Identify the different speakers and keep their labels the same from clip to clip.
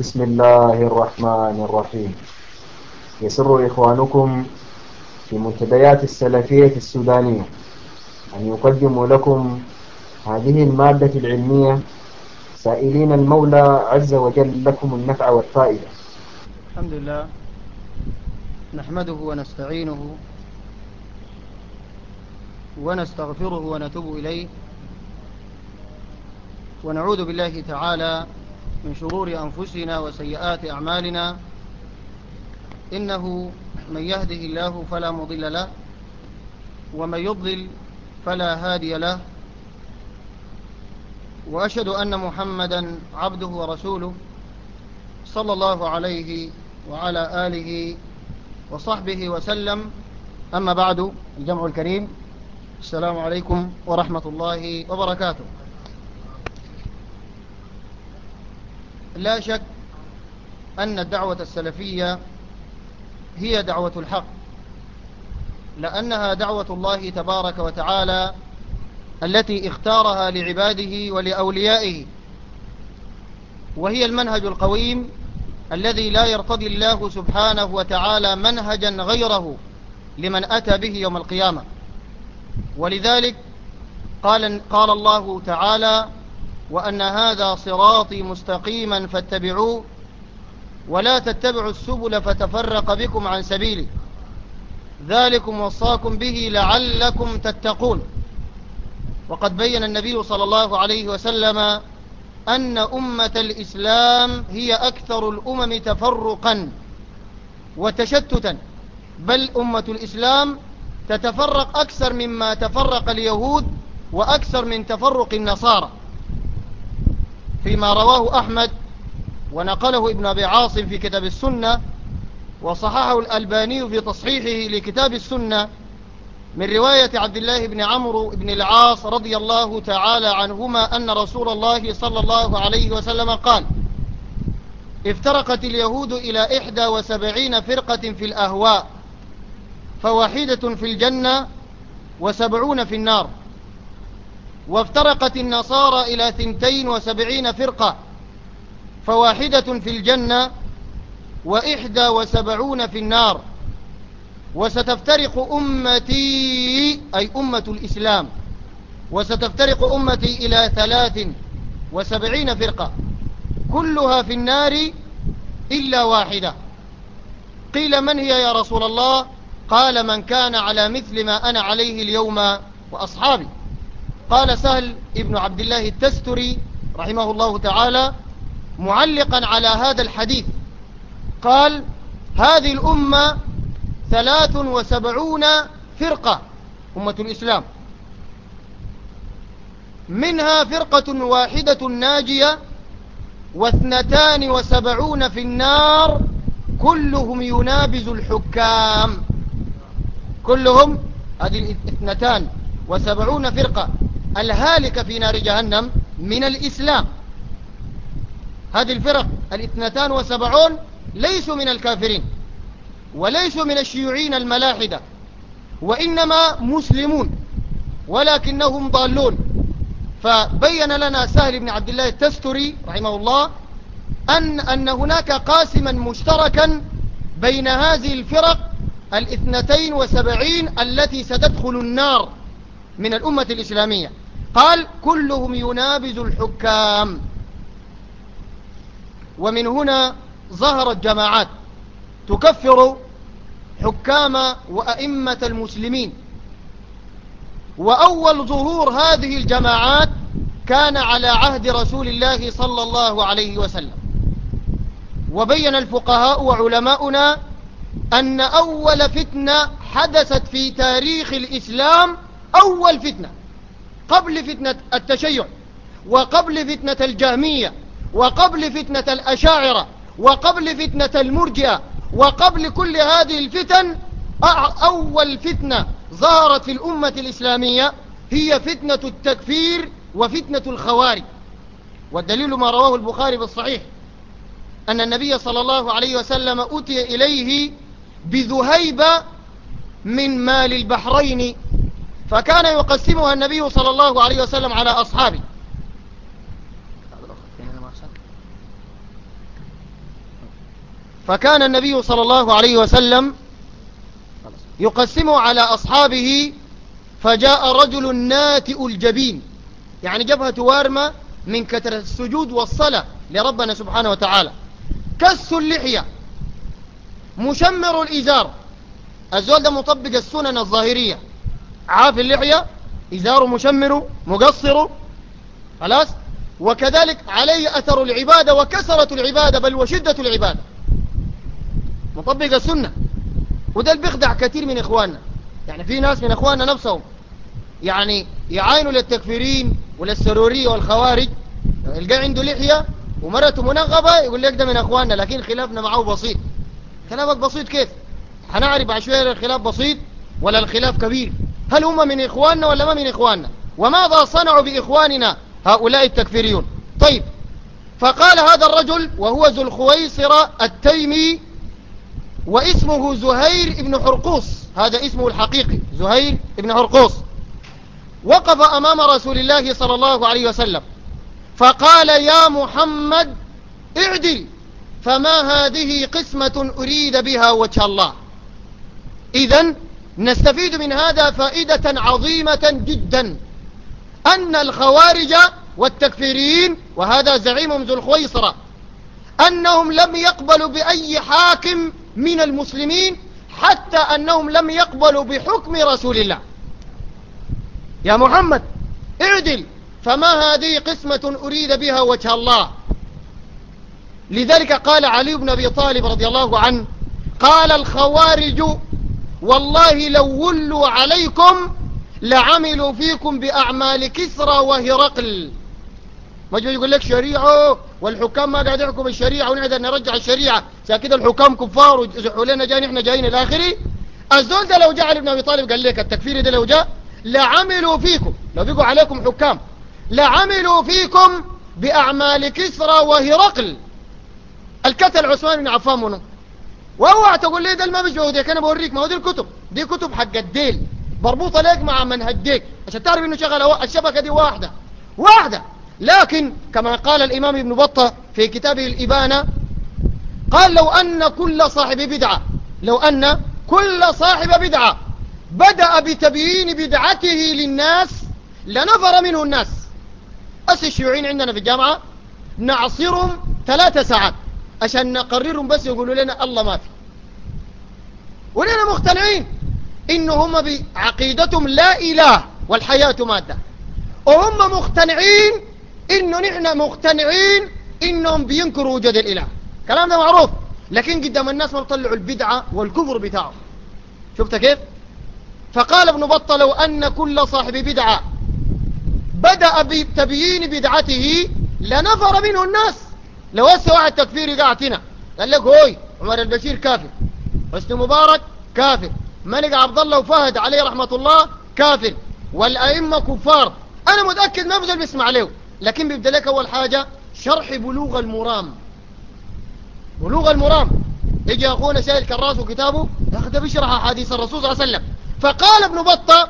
Speaker 1: بسم الله الرحمن الرحيم. يسر إخوانكم في منتديات السلفية السودانية أن يقدموا لكم هذه المادة العلمية سائلين المولى عز وجل لكم النفع والفائدة.
Speaker 2: الحمد لله. نحمده ونستعينه ونستغفره ونتوب إليه. ونعوذ بالله تعالى من شرور أنفسنا وسيئات أعمالنا إنه من يهده الله فلا مضل له ومن يضلل فلا هادي له وأشهد أن محمدا عبده ورسوله صلى الله عليه وعلى آله وصحبه وسلم. أما بعد الجمع الكريم. السلام عليكم ورحمة الله وبركاته. لا شك أن الدعوة السلفية هي دعوة الحق لأنها دعوة الله تبارك وتعالى التي اختارها لعباده ولأوليائه وهي المنهج القويم الذي لا يرتضي الله سبحانه وتعالى منهجا غيره لمن أتى به يوم القيامة. ولذلك قال, قال الله تعالى وأن هذا صراطي مستقيما فاتبعوه ولا تتبعوا السبل فتفرق بكم عن سبيله ذلكم وصاكم به لعلكم تتقون. وقد بين النبي صلى الله عليه وسلم أن أمة الإسلام هي أكثر الأمم تفرقا وتشتتا بل أمة الإسلام تتفرق أكثر مما تفرق اليهود وأكثر من تفرق النصارى. فيما رواه أحمد ونقله ابن أبي عاصم في كتاب السنة وصححه الألباني في تصحيحه لكتاب السنة من رواية عبد الله بن عمرو بن العاص رضي الله تعالى عنهما أن رسول الله صلى الله عليه وسلم قال افترقت اليهود إلى إحدى وسبعين فرقة في الأهواء فواحدة في الجنة وسبعون في النار. وافترقت النصارى إلى ثنتين وسبعين فرقة فواحدة في الجنة وإحدى وسبعون في النار. وستفترق أمتي أي أمة الإسلام وستفترق أمتي إلى ثلاث وسبعين فرقة. كلها في النار إلا واحدة. قيل من هي يا رسول الله؟ قال من كان على مثل ما أنا عليه اليوم وأصحابي. قال سهل ابن عبد الله التستري رحمه الله تعالى معلقا على هذا الحديث. قال هذه الأمة ثلاث وسبعون فرقة أمة الإسلام. منها فرقة واحدة ناجية واثنتان وسبعون في النار كلهم ينابز الحكام. كلهم هذه الاثنتان وسبعون فرقة. الهالكة في نار جهنم من الإسلام. هذه الفرق الاثنتان وسبعون ليسوا من الكافرين وليسوا من الشيوعين الملاحدة وإنما مسلمون ولكنهم ضالون. فبين لنا سهل بن عبد الله التستري رحمه الله أن, أن هناك قاسما مشتركا بين هذه الفرق الاثنتين وسبعين التي ستدخل النار من الأمة الإسلامية. قال كلهم ينابز الحكام. ومن هنا ظهرت جماعات تكفر حكام وأئمة المسلمين. وأول ظهور هذه الجماعات كان على عهد رسول الله صلى الله عليه وسلم. وبين الفقهاء وعلماؤنا أن أول فتنة حدثت في تاريخ الإسلام أول فتنة. قبل فتنة التشيع وقبل فتنة الجهمية وقبل فتنة الأشاعرة وقبل فتنة المرجئة وقبل كل هذه الفتن أول فتنة ظهرت في الأمة الإسلامية هي فتنة التكفير وفتنة الخوارج. والدليل ما رواه البخاري بالصحيح أن النبي صلى الله عليه وسلم أتي إليه بذهيبة من مال البحرين فكان يقسمها النبي صلى الله عليه وسلم على أصحابه. فكان النبي صلى الله عليه وسلم يقسم على أصحابه فجاء رجل ناتئ الجبين. يعني جبهة وارمة من كثرة السجود والصلاة لربنا سبحانه وتعالى. كس اللحية مشمر الإزار. الزول ده مطبق السنن الظاهرية. عاف اللحية إزار مشمر مقصر خلاص؟ وكذلك عليه أثر العبادة وكسرة العبادة بل وشدة العبادة مطبق السنة. وده اللي بيخدع كثير من إخواننا. يعني في ناس من إخواننا نفسهم يعني يعاينوا للتكفيرين وللسرورية والخوارج. يلقى عنده لحية ومرته منغبة يقول لك ده من أخواننا لكن خلافنا معه بسيط. خلافك بسيط كيف؟ هنعرف بعد شوية الخلاف بسيط ولا الخلاف كبير؟ هل هم من إخواننا ولا ما من إخواننا؟ وماذا صنعوا بإخواننا هؤلاء التكفيريون؟ طيب فقال هذا الرجل وهو ذو الخويصرة التيمي واسمه زهير بن حرقوس. هذا اسمه الحقيقي زهير بن حرقوس. وقف أمام رسول الله صلى الله عليه وسلم فقال يا محمد اعدل فما هذه قسمة أريد بها وجه الله؟ إذا نستفيد من هذا فائدة عظيمة جدا. أن الخوارج والتكفيريين وهذا زعيمهم ذو الخويصرة أنهم لم يقبلوا بأي حاكم من المسلمين حتى أنهم لم يقبلوا بحكم رسول الله. يا محمد اعدل فما هذه قسمة أريد بها وجه الله؟ لذلك قال علي بن أبي طالب رضي الله عنه قال الخوارج والله لو ولوا عليكم لعملوا فيكم بأعمال كسرى وهرقل ما يقول لك شريعة والحكام ما قاعد يحكم الشريعة ونقدر نرجع الشريعة. كده الحكام كفار وزحوا لنا جاي إحنا جايين الاخري الزول ده لو جاء علي بن أبي طالب قال لك التكفير ده لو جاء لعملوا فيكم. لو بيقوا عليكم حكام لعملوا فيكم بأعمال كسرى وهرقل الكتل عثمان بن عفان منه وأوعى تقول لي ده مش بوديك أنا بوريك ما هو دي الكتب. دي كتب حق الديل. مربوطة لك مع منهج ديك. عشان تعرف إنه شغل الشبكة دي واحدة. واحدة. لكن كما قال الإمام ابن بطة في كتابه الإبانة قال لو أن كل صاحب بدعة لو أن كل صاحب بدعة بدأ بتبيين بدعته للناس لنفر منه الناس. أس الشيوعين عندنا في الجامعة نعصرهم ثلاثة ساعات. عشان نقررهم بس يقولوا لنا الله ما في. ولنا مقتنعين إن هم بعقيدتهم لا إله والحياة مادة. وهم مقتنعين إنه نحن مقتنعين إنهم بينكروا وجود الإله. كلام ده معروف. لكن قدام الناس ما طلعوا البدعة والكفر بتاعه شفت كيف؟ فقال ابن بطة لو أن كل صاحب بدعة بدأ بتبيين بدعته لنفر منه الناس. لو هسه واحد تكفيري قاعد هنا قال لك هوي عمر البشير كافر. حسني مبارك كافر. ملك عبد الله وفهد عليه رحمة الله كافر. والأئمة كفار. أنا متأكد ما بزل بيسمع له. لكن بيبدأ لك أول حاجة شرح بلوغ المرام. بلوغ المرام. يجي أخونا سائل كراس وكتابه ياخذ بيشرح أحاديث الرسول صلى الله عليه وسلم. فقال ابن بطة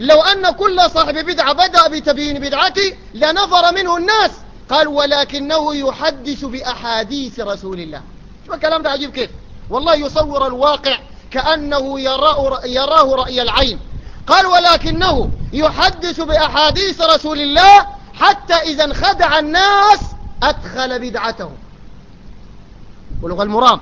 Speaker 2: لو أن كل صاحب بدعة بدأ بتبيين بدعته لنفر منه الناس. قال ولكنه يحدث بأحاديث رسول الله. شو الكلام ده عجيب كيف؟ والله يصور الواقع كأنه يراه, يراه رأي العين. قال ولكنه يحدث بأحاديث رسول الله حتى إذا انخدع الناس أدخل بدعته. ولغة المرام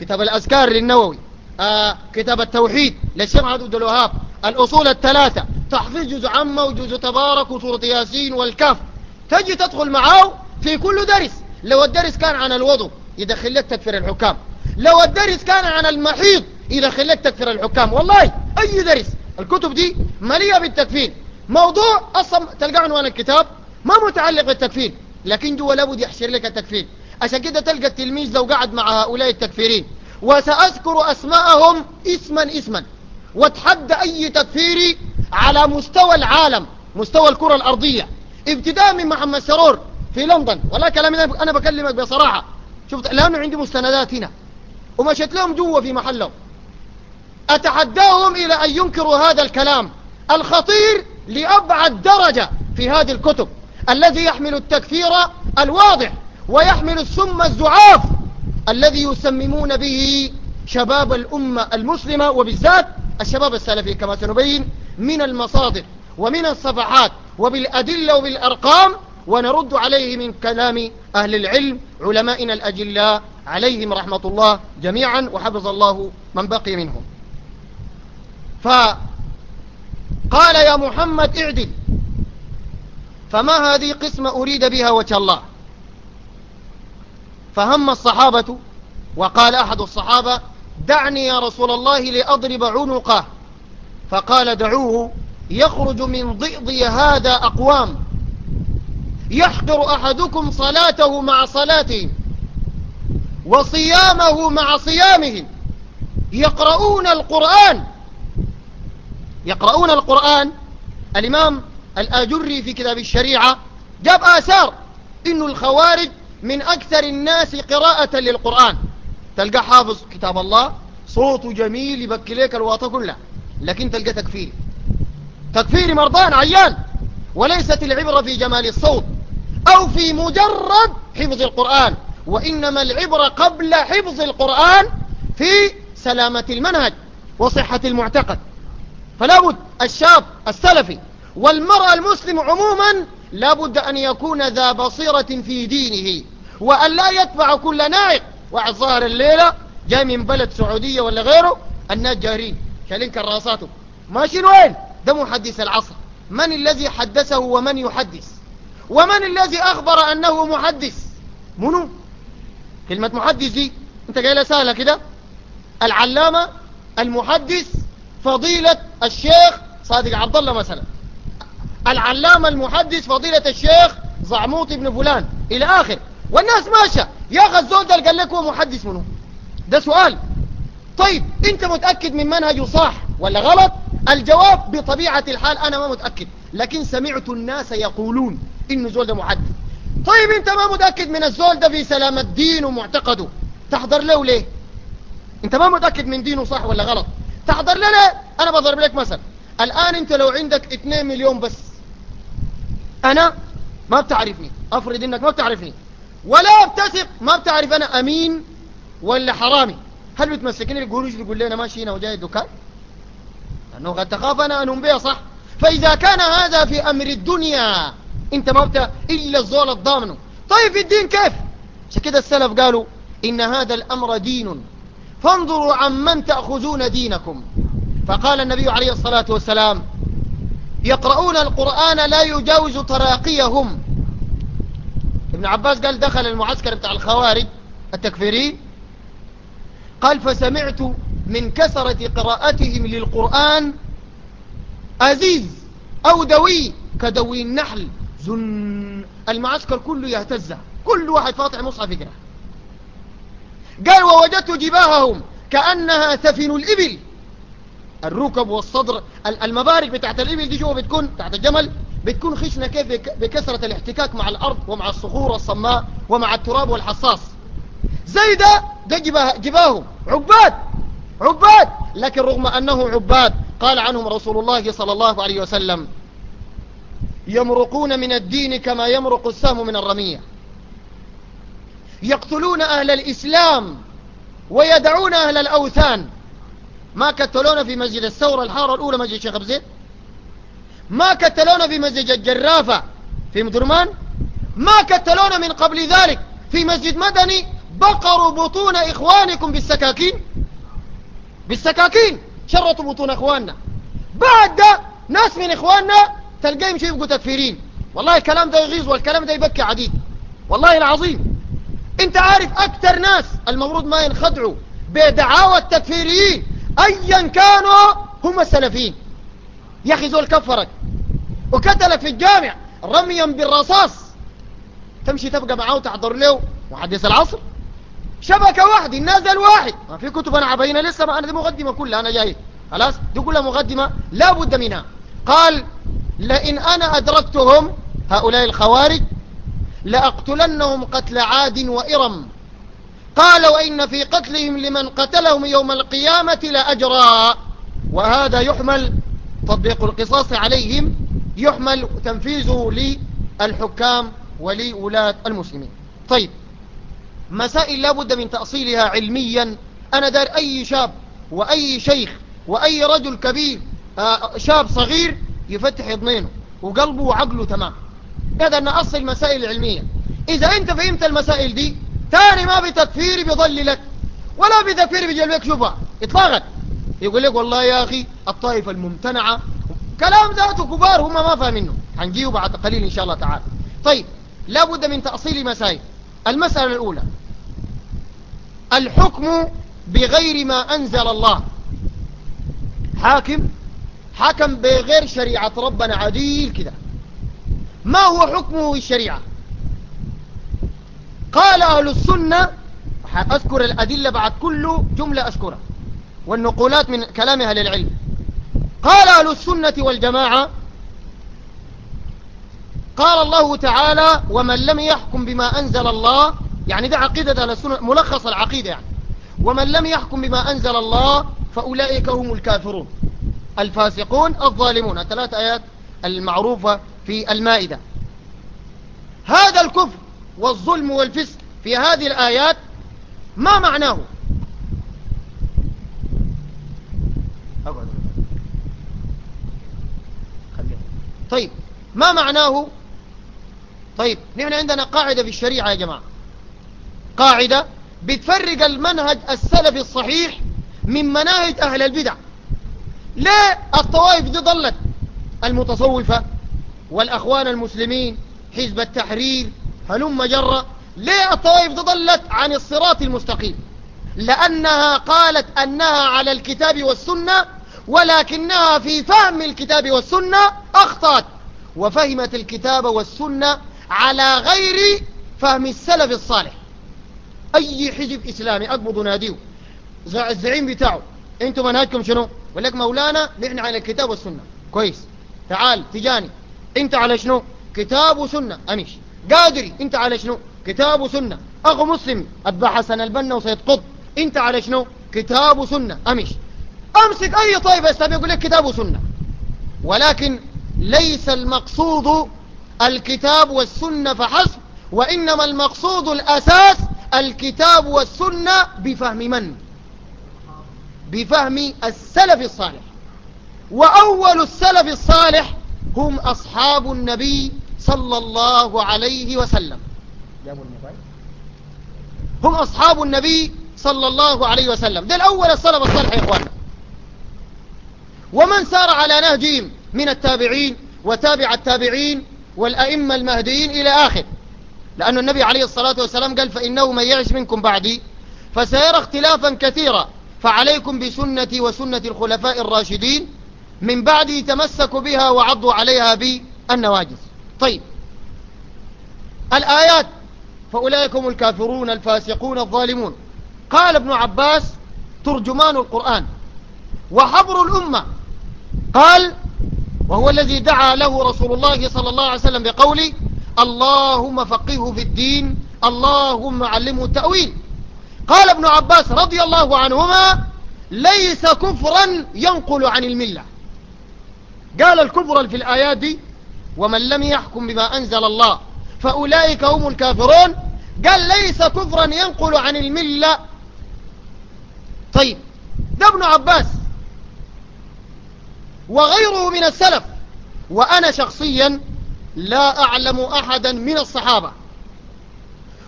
Speaker 2: كتاب الأذكار للنووي آه كتاب التوحيد للشيخ عبد الوهاب الأصول الثلاثة تحفيظ جزء عامة وجزء تبارك وسورة ياسين والكف تجي تدخل معاه في كل درس. لو الدرس كان عن الوضوء يدخل لك تكفير الحكام. لو الدرس كان عن المحيض يدخل لك تكفير الحكام. والله أي درس. الكتب دي مليئة بالتكفير. موضوع أصلا تلقى عنوان الكتاب ما متعلق بالتكفير. لكن جوا لابد يحشر لك التكفير. عشان كده تلقى التلميذ لو قعد مع هؤلاء التكفيرين. وسأذكر أسماءهم اسما اسما. واتحدى أي تكفيري على مستوى العالم مستوى الكرة الأرضية. ابتداء من محمد سرور في لندن والله كلامي أنا بكلمك بصراحة. شفت لأنه عندي مستندات هنا. ومشيت لهم جوا في محلهم أتحداهم إلى أن ينكروا هذا الكلام. الخطير لأبعد درجة في هذه الكتب. الذي يحمل التكفير الواضح ويحمل السم الزعاف. الذي يسممون به شباب الأمة المسلمة وبالذات الشباب السلفي كما سنبين من المصادر ومن الصفحات. وبالأدلة وبالأرقام ونرد عليه من كلام أهل العلم علمائنا الأجلاء عليهم رحمة الله جميعا وحفظ الله من بقي منهم. فقال يا محمد اعدل فما هذه قسمة أريد بها وجه الله؟ فهم الصحابة وقال أحد الصحابة دعني يا رسول الله لأضرب عنقه. فقال دعوه يخرج من ضئضي هذا أقوام. يحضر أحدكم صلاته مع صلاتهم وصيامه مع صيامهم يقرؤون القرآن. يقرؤون القرآن. الإمام الآجري في كتاب الشريعة جاب آثار إن الخوارج من أكثر الناس قراءة للقرآن. تلقى حافظ كتاب الله صوته جميل يبكي لك الواطة كلها لكن تلقى تكفير. تكفير مرضان عيان. وليست العبرة في جمال الصوت أو في مجرد حفظ القرآن. وإنما العبرة قبل حفظ القرآن في سلامة المنهج وصحة المعتقد. فلا بد الشاب السلفي والمرأة المسلم عموما لا بد أن يكون ذا بصيرة في دينه وأن لا يتبع كل نائق واحد ظهر الليلة جاي من بلد سعودية ولا غيره الناس جارين شالين كراساته ماشي وين؟ ده محدث العصر. من الذي حدثه ومن يحدث؟ ومن الذي أخبر أنه محدث؟ منو؟ كلمة محدث دي أنت جاي سهلة كده. العلامة المحدث فضيلة الشيخ صادق عبد الله مثلا. العلامة المحدث فضيلة الشيخ زعموط بن فلان. إلى آخر. والناس ماشى يا الزول ده قال لك هو محدث منه ده سؤال. طيب أنت متأكد من منهجه صح ولا غلط؟ الجواب بطبيعة الحال أنا ما متأكد لكن سمعت الناس يقولون إنه زول ده محدث طيب أنت ما متأكد من الزول ده في سلامة دينه ومعتقده تحضر له ليه؟ أنت ما متأكد من دينه صح ولا غلط؟ تحضر له ليه أنا بضرب لك مثلا الآن أنت لو عندك 2 مليون بس أنا ما بتعرفني أفرض إنك ما بتعرفني. ولا بتثق ما بتعرف أنا أمين ولا حرامي. هل بتمسكني؟ القروش بيقول لي أنا ماشي هنا وجاي الدكان. لأنه قد تخاف أنا أن بها صح؟ فإذا كان هذا في أمر الدنيا أنت ما بتا إلا الزول الضامن. طيب في الدين كيف؟ عشان كده السلف قالوا إن هذا الأمر دين. فانظروا عمن تأخذون دينكم. فقال النبي عليه الصلاة والسلام يقرؤون القرآن لا يجاوز تراقيهم. ابن عباس قال دخل المعسكر بتاع الخوارج التكفيرين قال فسمعت من كثرة قراءتهم للقرآن أزيز أو دوي كدوي النحل. زن المعسكر كله يهتز. كل واحد فاطع مصحف يقرأ. قال ووجدت جباههم كأنها ثفن الإبل. الركب والصدر المبارك بتاعت الإبل دي جوا بتكون تحت الجمل بتكون خشنة كيف بكثرة الاحتكاك مع الأرض ومع الصخور الصماء ومع التراب والحصاص. زي ده ده جباه جباههم. عباد عباد! لكن رغم أنه عباد قال عنهم رسول الله صلى الله عليه وسلم يمرقون من الدين كما يمرق السهم من الرمية يقتلون أهل الإسلام ويدعون أهل الأوثان. ما كتلونا في مسجد الثورة الحارة الأولى مسجد شيخ أبزيد ما كتلونا في مسجد الجرافة في مدرمان؟ ما كتلونا من قبل ذلك في مسجد مدني؟ بقروا بطون إخوانكم بالسكاكين؟ بالسكاكين. شرطوا بطون إخواننا. بعد ده ناس من إخواننا تلقاهم شيء يبقوا تكفيرين. والله الكلام ده يغيظ والكلام ده يبكي عديد. والله العظيم. انت عارف أكتر ناس المفروض ما ينخدعوا بدعاوى التكفيريين ايا كانوا هم السلفيين. يا أخي زول كفرك. وكتل في الجامع رميا بالرصاص. تمشي تبقى معاه وتحضر له محدث العصر. شبكة واحد النازل واحد. ما في كتب أنا عبينا لسه ما أنا دي مقدمة كلها أنا جاي. خلاص؟ دي كلها مقدمة لا بد منها. قال لئن أنا أدركتهم هؤلاء الخوارج لأقتلنهم قتل عاد وإرم. قال وإن في قتلهم لمن قتلهم يوم القيامة لأجرا وهذا يحمل تطبيق القصاص عليهم يحمل تنفيذه للحكام ولولاة المسلمين. طيب مسائل لابد من تأصيلها علميا. أنا دار أي شاب وأي شيخ وأي رجل كبير آه، شاب صغير يفتح يضمينه وقلبه وعقله تمام. هذا أن أصل المسائل العلمية. إذا أنت فهمت المسائل دي تاني ما بتكفير بيضللك ولا بتكفير بيجيب لك. شبهة اطلاقا. يقول لك والله يا أخي الطائفة الممتنعة كلام ذاته كبار هم ما فاهمينه. حنجيه بعد قليل إن شاء الله تعالى. طيب لابد من تأصيل مسائل. المسألة الأولى. الحكم بغير ما أنزل الله. حاكم؟ حكم بغير شريعة. ربنا عديل كده. ما هو حكمه الشريعة؟ قال أهل السنة أذكر الأدلة بعد كل جملة أذكرها والنقولات من كلامها للعلم قال أهل السنة والجماعة قال الله تعالى ومن لم يحكم بما أنزل الله يعني ده عقيدة أهل السنة ملخص العقيدة يعني. ومن لم يحكم بما أنزل الله فأولئك هم الكافرون. الفاسقون الظالمون. الثلاث آيات المعروفة في المائدة. هذا الكفر والظلم والفسق في هذه الآيات ما معناه؟ طيب ما معناه؟ طيب نحن عندنا قاعدة في الشريعة يا جماعة. قاعدة بتفرق المنهج السلفي الصحيح من مناهج أهل البدع. ليه الطوائف دي ضلت المتصوفة والأخوان المسلمين حزب التحرير هلم جرة ليه الطوائف دي ضلت عن الصراط المستقيم؟ لأنها قالت أنها على الكتاب والسنة ولكنها في فهم الكتاب والسنة أخطأت وفهمت الكتاب والسنة على غير فهم السلف الصالح. أي حزب إسلامي أقبض ناديه. الزعيم بتاعه. أنتم منهجكم شنو؟ ولك مولانا نحن على الكتاب والسنة. كويس. تعال تجاني. أنت على شنو؟ كتاب وسنة. امش قادري. أنت على شنو؟ كتاب وسنة. أخو مسلم. اتبع حسن البنا وسيد قط أنت على شنو؟ كتاب وسنة. امش أمسك أي طائفة اسلامية يقول لك كتاب وسنة. ولكن ليس المقصود الكتاب والسنة فحسب وإنما المقصود الأساس الكتاب والسنة بفهم من؟ بفهم السلف الصالح. وأول السلف الصالح هم أصحاب النبي صلى الله عليه وسلم. هم أصحاب النبي صلى الله عليه وسلم. ده الأول السلف الصالح يا إخواننا. ومن سار على نهجهم من التابعين وتابع التابعين والأئمة المهديين إلى آخر. لأن النبي عليه الصلاة والسلام قال فإنه من يعش منكم بعدي فسيرى اختلافا كثيرا. فعليكم بسنتي وسنة الخلفاء الراشدين من بعدي تمسكوا بها وعضوا عليها بالنواجز طيب. الآيات فأولئكم الكافرون الفاسقون الظالمون. قال ابن عباس ترجمان القرآن. وحبر الأمة. قال وهو الذي دعا له رسول الله صلى الله عليه وسلم بقوله اللهم فقهه في الدين اللهم علمه التأويل. قال ابن عباس رضي الله عنهما ليس كفرا ينقل عن الملة. قال الكفر في الآيات ومن لم يحكم بما أنزل الله فأولئك هم الكافرون. قال ليس كفرا ينقل عن الملة. طيب ده ابن عباس. وغيره من السلف. وأنا شخصيا لا أعلم أحدا من الصحابة.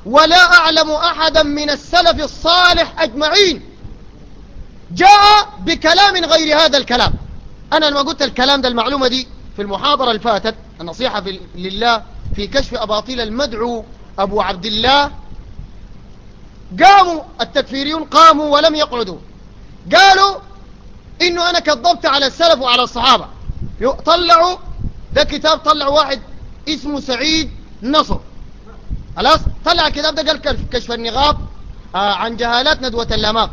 Speaker 2: ولا أعلم أحدا من السلف الصالح أجمعين. جاء بكلام غير هذا الكلام. أنا لما قلت الكلام ده المعلومة دي في المحاضرة الفاتت النصيحة في لله في كشف أباطيل المدعو أبو عبد الله قاموا التكفيريون قاموا ولم يقعدوا. قالوا إنه أنا كذبت على السلف وعلى الصحابة. طلعوا ده كتاب طلع واحد اسمه سعيد نصر. خلاص؟ طلع الكتاب ده قال كشف النغاب آه عن جهالات ندوة الأمام.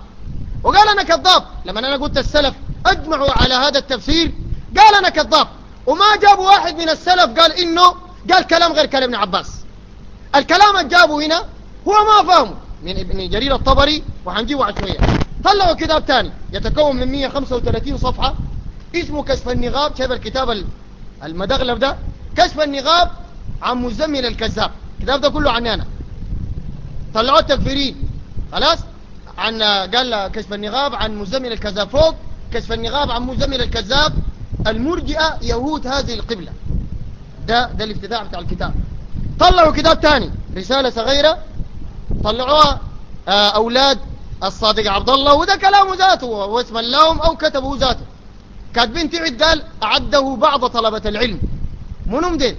Speaker 2: وقال أنا كذاب. لما أنا قلت السلف أجمعوا على هذا التفسير. قال أنا كذاب. وما جابوا واحد من السلف قال إنه قال كلام غير كلام ابن عباس. الكلام اللي جابه هنا هو ما فهمه. من ابن جرير الطبري وحنجيبه على طلعوا كتاب ثاني يتكون من 135 صفحة. اسمه كشف النغاب. شايف الكتاب المدغلب ده؟ كشف النغاب عن مزمل الكذاب. الكتاب ده كله عني أنا طلعوا التكفيرين. خلاص؟ عن قال كشف النغاب عن مزمل الكذاب. كشف النغاب عن مزمل الكذاب. المرجئة يهود هذه القبلة. ده ده الافتتاح بتاع الكتاب. طلعوا كتاب تاني. رسالة صغيرة. طلعوها آه، أولاد الصادق عبد الله وده كلامه ذاته واسم اللهم أو كتبه ذاته. كاتبين تعد قال أعده بعض طلبة العلم. منهم دين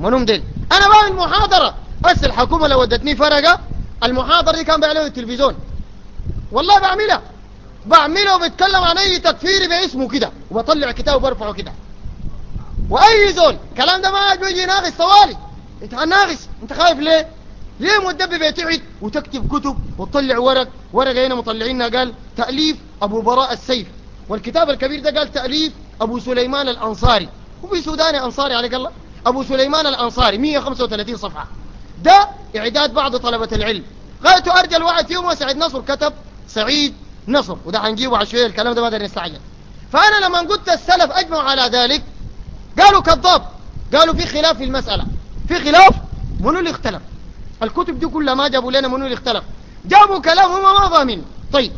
Speaker 2: منهم دين أنا بعمل محاضرة بس الحكومة لو ودتني فرقة المحاضرة دي كان بيعلنوا التلفزيون. والله بعملها. بعمله وبتكلم عن أي تكفيري باسمه كده وبطلع كتاب وبرفعه كده. وأي زول الكلام ده ما بيجي يناقش طوالي إنت هناقش إنت خايف ليه؟ ليه مدبب يتعد وتكتب كتب وتطلع ورق؟ ورقه هنا مطلعينها قال تأليف أبو براء السيف. والكتاب الكبير ده قال تأليف أبو سليمان الأنصاري. هو في سوداني أنصاري عليك الله؟ أبو سليمان الأنصاري 135 صفحة. ده إعداد بعض طلبة العلم. غايته ارجى الواحد فيهم وسعيد نصر كتب سعيد نصر. وده هنجيبه على شوية الكلام ده ما نستعجل فأنا لما قلت السلف أجمعوا على ذلك قالوا كذاب. قالوا في خلاف في المسألة. في خلاف؟ منو اللي اختلف؟ الكتب دي كلها ما جابوا لنا منو اللي اختلف. جابوا كلام هم ما ضامن طيب.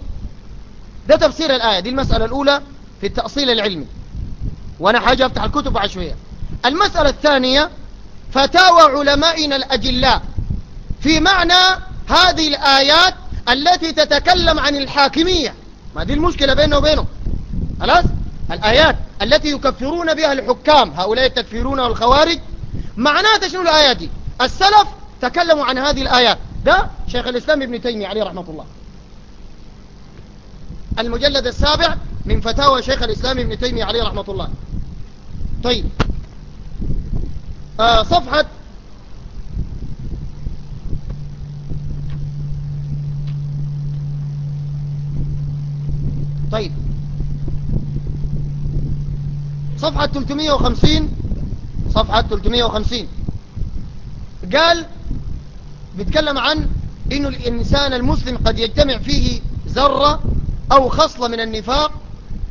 Speaker 2: ده تفسير الآية. دي المسألة الأولى في التأصيل العلمي. وأنا حاجة أفتح الكتب بعد شوية. المسألة الثانية فتاوى علمائنا الأجلاء في معنى هذه الآيات التي تتكلم عن الحاكمية. ما دي المشكلة بينه وبينه. خلاص؟ الآيات التي يكفرون بها الحكام هؤلاء التكفيرون والخوارج معناتها شنو الآيات دي؟ السلف تكلموا عن هذه الآيات. ده شيخ الإسلام ابن تيمية عليه رحمة الله. المجلد السابع من فتاوى شيخ الإسلام ابن تيمية عليه رحمة الله. طيب. آه صفحة طيب. صفحة 350 صفحة 350 قال بيتكلم عن إنه الإنسان المسلم قد يجتمع فيه ذرة أو خصلة من النفاق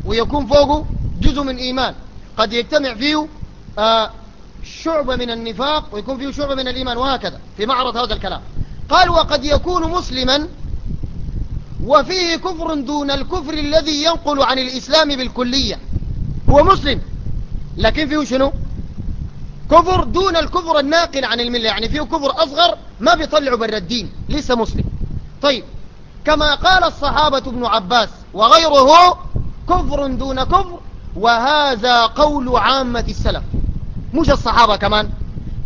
Speaker 2: ويكون فوقه جزء من إيمان. قد يجتمع فيه آه شعبة من النفاق ويكون فيه شعبة من الإيمان وهكذا في معرض هذا الكلام. قال وقد يكون مسلما وفيه كفر دون الكفر الذي ينقل عن الإسلام بالكلية. هو مسلم لكن فيه شنو؟ كفر دون الكفر الناقل عن الملة يعني فيه كفر أصغر ما بيطلعوا بر الدين لسه مسلم. طيب كما قال الصحابة ابن عباس وغيره كفر دون كفر وهذا قول عامة السلف. مش الصحابة كمان.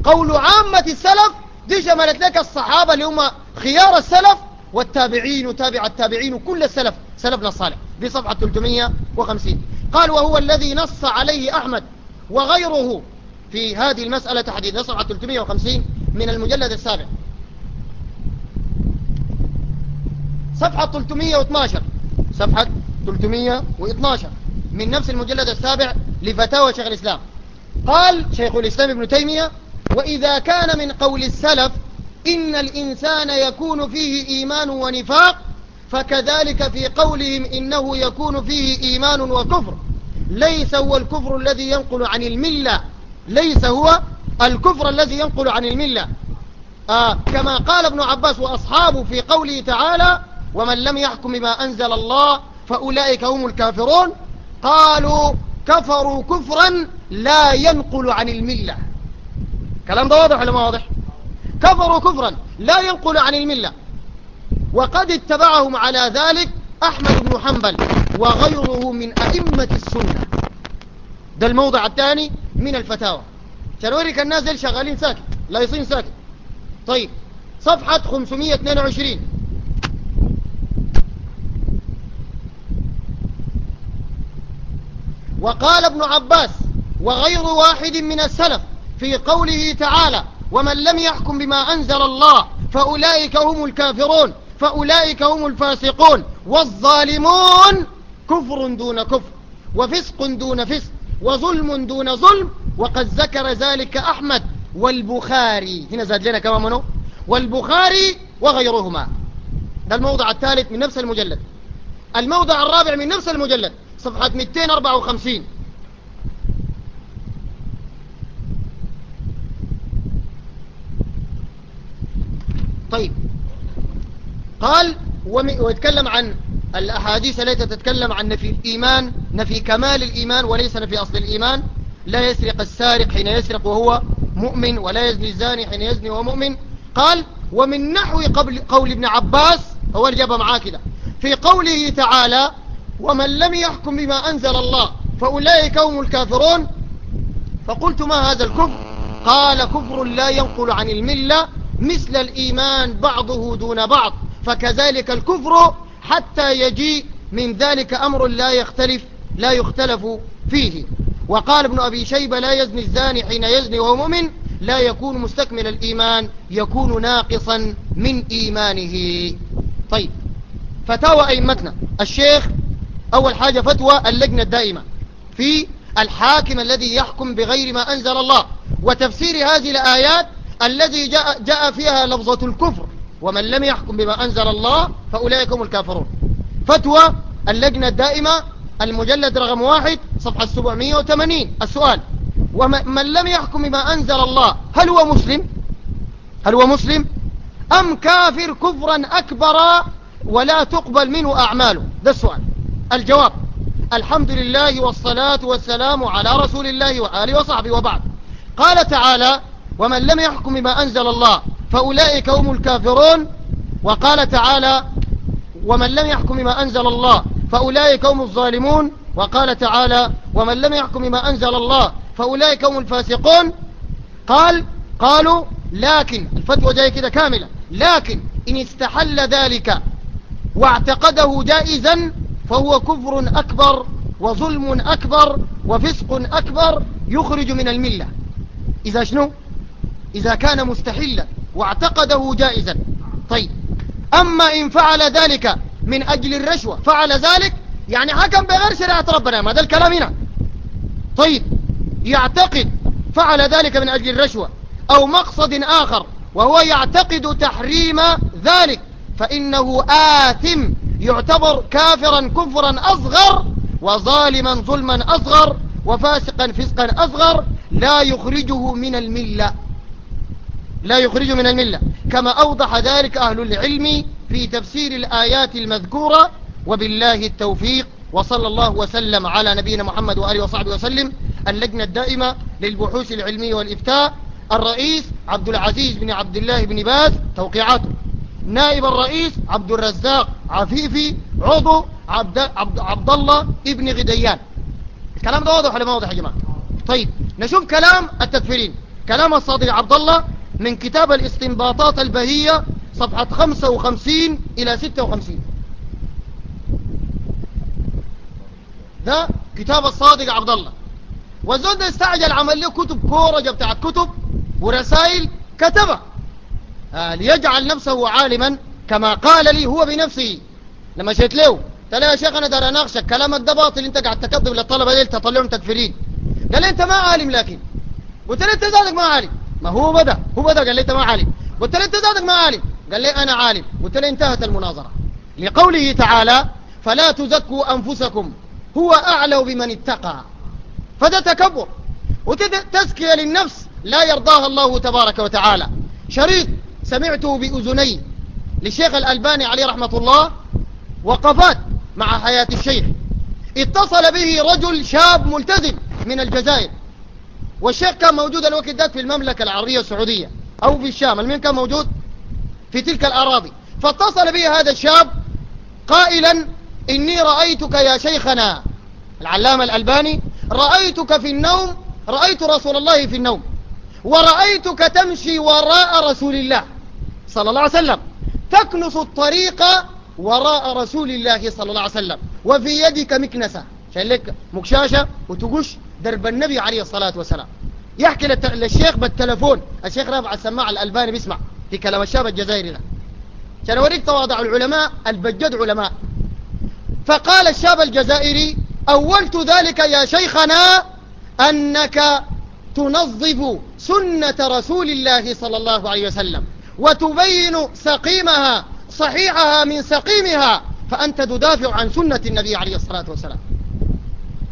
Speaker 2: قول عامة السلف دي شملت لك الصحابة اللي هم خيار السلف والتابعين وتابع التابعين وكل السلف سلفنا الصالح في صفحة 350 قال وهو الذي نص عليه أحمد وغيره في هذه المسألة تحديدا صفحة 350 من المجلد السابع. صفحة 312 صفحة 312 من نفس المجلد السابع لفتاوى شيخ الإسلام. قال شيخ الإسلام ابن تيمية وإذا كان من قول السلف إن الإنسان يكون فيه إيمان ونفاق فكذلك في قولهم إنه يكون فيه إيمان وكفر. ليس هو الكفر الذي ينقل عن الملة. ليس هو الكفر الذي ينقل عن الملة. آه كما قال ابن عباس وأصحابه في قوله تعالى ومن لم يحكم بما أنزل الله فأولئك هم الكافرون. قالوا كفروا كفرا لا ينقل عن الملة. كلام ده واضح ولا ما واضح؟ كفروا كفرا لا ينقل عن الملة. وقد اتبعهم على ذلك أحمد بن حنبل وغيره من أئمة السنة. ده الموضع الثاني من الفتاوى. عشان اوريك الناس اللي شغالين ساكت لا يصين ساكت. طيب صفحة 522 وقال ابن عباس وغير واحد من السلف في قوله تعالى ومن لم يحكم بما أنزل الله فأولئك هم الكافرون فأولئك هم الفاسقون والظالمون كفر دون كفر وفسق دون فسق وظلم دون ظلم وقد ذكر ذلك أحمد والبخاري هنا زاد لنا كما منه والبخاري وغيرهما. ده الموضع الثالث من نفس المجلد. الموضع الرابع من نفس المجلد. صفحة 254 طيب. قال ويتكلم عن الأحاديث التي تتكلم عن نفي الإيمان نفي كمال الإيمان وليس نفي أصل الإيمان. لا يسرق السارق حين يسرق وهو مؤمن ولا يزني الزاني حين يزني وهو مؤمن. قال ومن نحو قبل قول ابن عباس هو الجابة معاه كده. في قوله تعالى ومن لم يحكم بما أنزل الله فأولئك هم الكافرون. فقلت ما هذا الكفر؟ قال كفر لا ينقل عن الملة مثل الإيمان بعضه دون بعض فكذلك الكفر حتى يجيء من ذلك أمر لا يختلف لا يختلف فيه. وقال ابن أبي شيبة لا يزني الزاني حين يزني وهو مؤمن لا يكون مستكمل الإيمان يكون ناقصا من إيمانه. طيب فتاوى أئمتنا. الشيخ أول حاجة فتوى اللجنة الدائمة في الحاكم الذي يحكم بغير ما أنزل الله وتفسير هذه الآيات الذي جاء, جاء فيها لفظة الكفر. ومن لم يحكم بما أنزل الله فأولئك هم الكافرون. فتوى اللجنة الدائمة المجلد رقم واحد صفحة 780 السؤال ومن لم يحكم بما أنزل الله هل هو مسلم؟ هل هو مسلم؟ أم كافر كفرا أكبر ولا تقبل منه أعماله؟ ده السؤال. الجواب الحمد لله والصلاة والسلام على رسول الله وآله وصحبه وبعد. قال تعالى ومن لم يحكم بما أنزل الله فأولئك هم الكافرون وقال تعالى ومن لم يحكم بما أنزل الله فأولئك هم الظالمون وقال تعالى ومن لم يحكم بما أنزل الله فأولئك هم الفاسقون قال قالوا لكن الفتوى جاي كده كاملة لكن إن استحل ذلك واعتقده جائزا فهو كفر أكبر وظلم أكبر وفسق أكبر يخرج من الملة. إذا شنو؟ إذا كان مستحلا واعتقده جائزا. طيب أما إن فعل ذلك من أجل الرشوة فعل ذلك يعني حكم بغير شريعة ربنا ما الكلام هنا. طيب يعتقد فعل ذلك من أجل الرشوة أو مقصد آخر وهو يعتقد تحريم ذلك فإنه آثم يعتبر كافرا كفرا أصغر وظالما ظلما أصغر وفاسقا فسقا أصغر لا يخرجه من الملة. لا يخرجه من الملة. كما أوضح ذلك أهل العلم في تفسير الآيات المذكورة وبالله التوفيق وصلى الله وسلم على نبينا محمد وآله وصحبه وسلم اللجنة الدائمة للبحوث العلمية والإفتاء الرئيس عبد العزيز بن عبد الله بن باز توقيعاته. نائب الرئيس عبد الرزاق عفيفي عضو عبد, عبد, عبد الله ابن غديان. الكلام ده واضح ولا ما واضح يا جماعة؟ طيب نشوف كلام التكفيرين. كلام الصادق عبد الله من كتاب الاستنباطات البهية صفحة 55 إلى 56 ده كتاب الصادق عبد الله والزول ده استعجل عمل له كتب كورجة بتاعت كتب ورسائل كتبها. ليجعل نفسه عالما كما قال لي هو بنفسه. لما شيت له قال يا شيخ أنا دار أناقشك. كلامك ده باطل أنت قاعد تكذب للطلبة دي تطلعهم تكفيرين قال لي أنت ما عالم لكن. قلت له أنت ذاتك ما عالم. ما هو بدأ. هو بدأ. قال لي أنت ما عالم. قلت له أنت ذاتك ما عالم. قال لي أنا عالم. قلت له انتهت المناظرة. لقوله تعالى فلا تزكوا أنفسكم. هو أعلى بمن اتقى. فده تكبر. وتزكيه للنفس لا يرضاها الله تبارك وتعالى. شريط. سمعته بأذني للشيخ الألباني عليه رحمة الله وقفات مع حياة الشيخ. اتصل به رجل شاب ملتزم من الجزائر والشيخ كان موجود الوقت ذات في المملكة العربية السعودية أو في الشام المين كان موجود في تلك الأراضي. فاتصل به هذا الشاب قائلا إني رأيتك يا شيخنا. العلامة الألباني رأيتك في النوم رأيت رسول الله في النوم ورأيتك تمشي وراء رسول الله. صلى الله عليه وسلم. تكنس الطريق وراء رسول الله صلى الله عليه وسلم. وفي يدك مكنسة. عشان لك مكشاشة وتقش درب النبي عليه الصلاة والسلام. يحكي للشيخ بالتلفون. الشيخ رافع السماع الألباني بيسمع في كلام الشاب الجزائري ده. عشان أوريك تواضع العلماء البجد علماء. فقال الشاب الجزائري أولت ذلك يا شيخنا أنك تنظف سنة رسول الله صلى الله عليه وسلم. وتبين سقيمها صحيحها من سقيمها فأنت تدافع عن سنة النبي عليه الصلاة والسلام.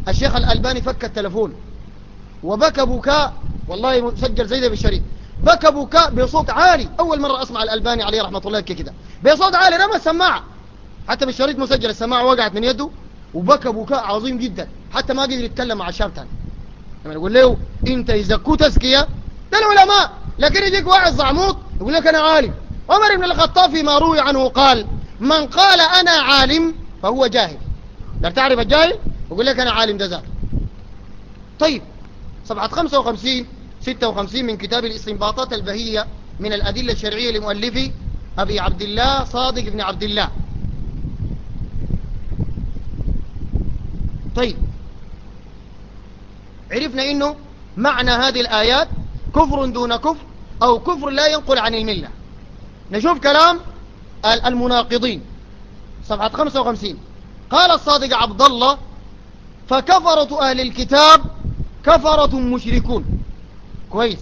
Speaker 2: الشيخ الألباني فك التلفون. وبكى بكاء والله مسجل زي ده بالشريف بكى بكاء بصوت عالي. أول مرة أسمع الألباني عليه رحمة الله كده. بصوت عالي رمى السماعة. حتى بالشريط مسجل السماعة وقعت من يده. وبكى بكاء عظيم جدا. حتى ما قدر يتكلم مع الشاب تاني. لما يقول له إنت إذا كنت تزكية ده العلماء. لكن يجيك واحد زعموط يقول لك أنا عالم. عمر بن الخطاب فيما روي عنه قال من قال أنا عالم فهو جاهل. لا تعرف الجاهل؟ يقول لك أنا عالم ذاك طيب صفحة 55 56 من كتاب الاستنباطات البهية من الأدلة الشرعية لمؤلفه أبي عبد الله صادق بن عبد الله طيب عرفنا إنه معنى هذه الآيات كفر دون كفر أو كفر لا ينقل عن الملة. نشوف كلام المناقضين. صفحة 55 قال الصادق عبد الله فكفرة أهل الكتاب كفرة مشركون. كويس.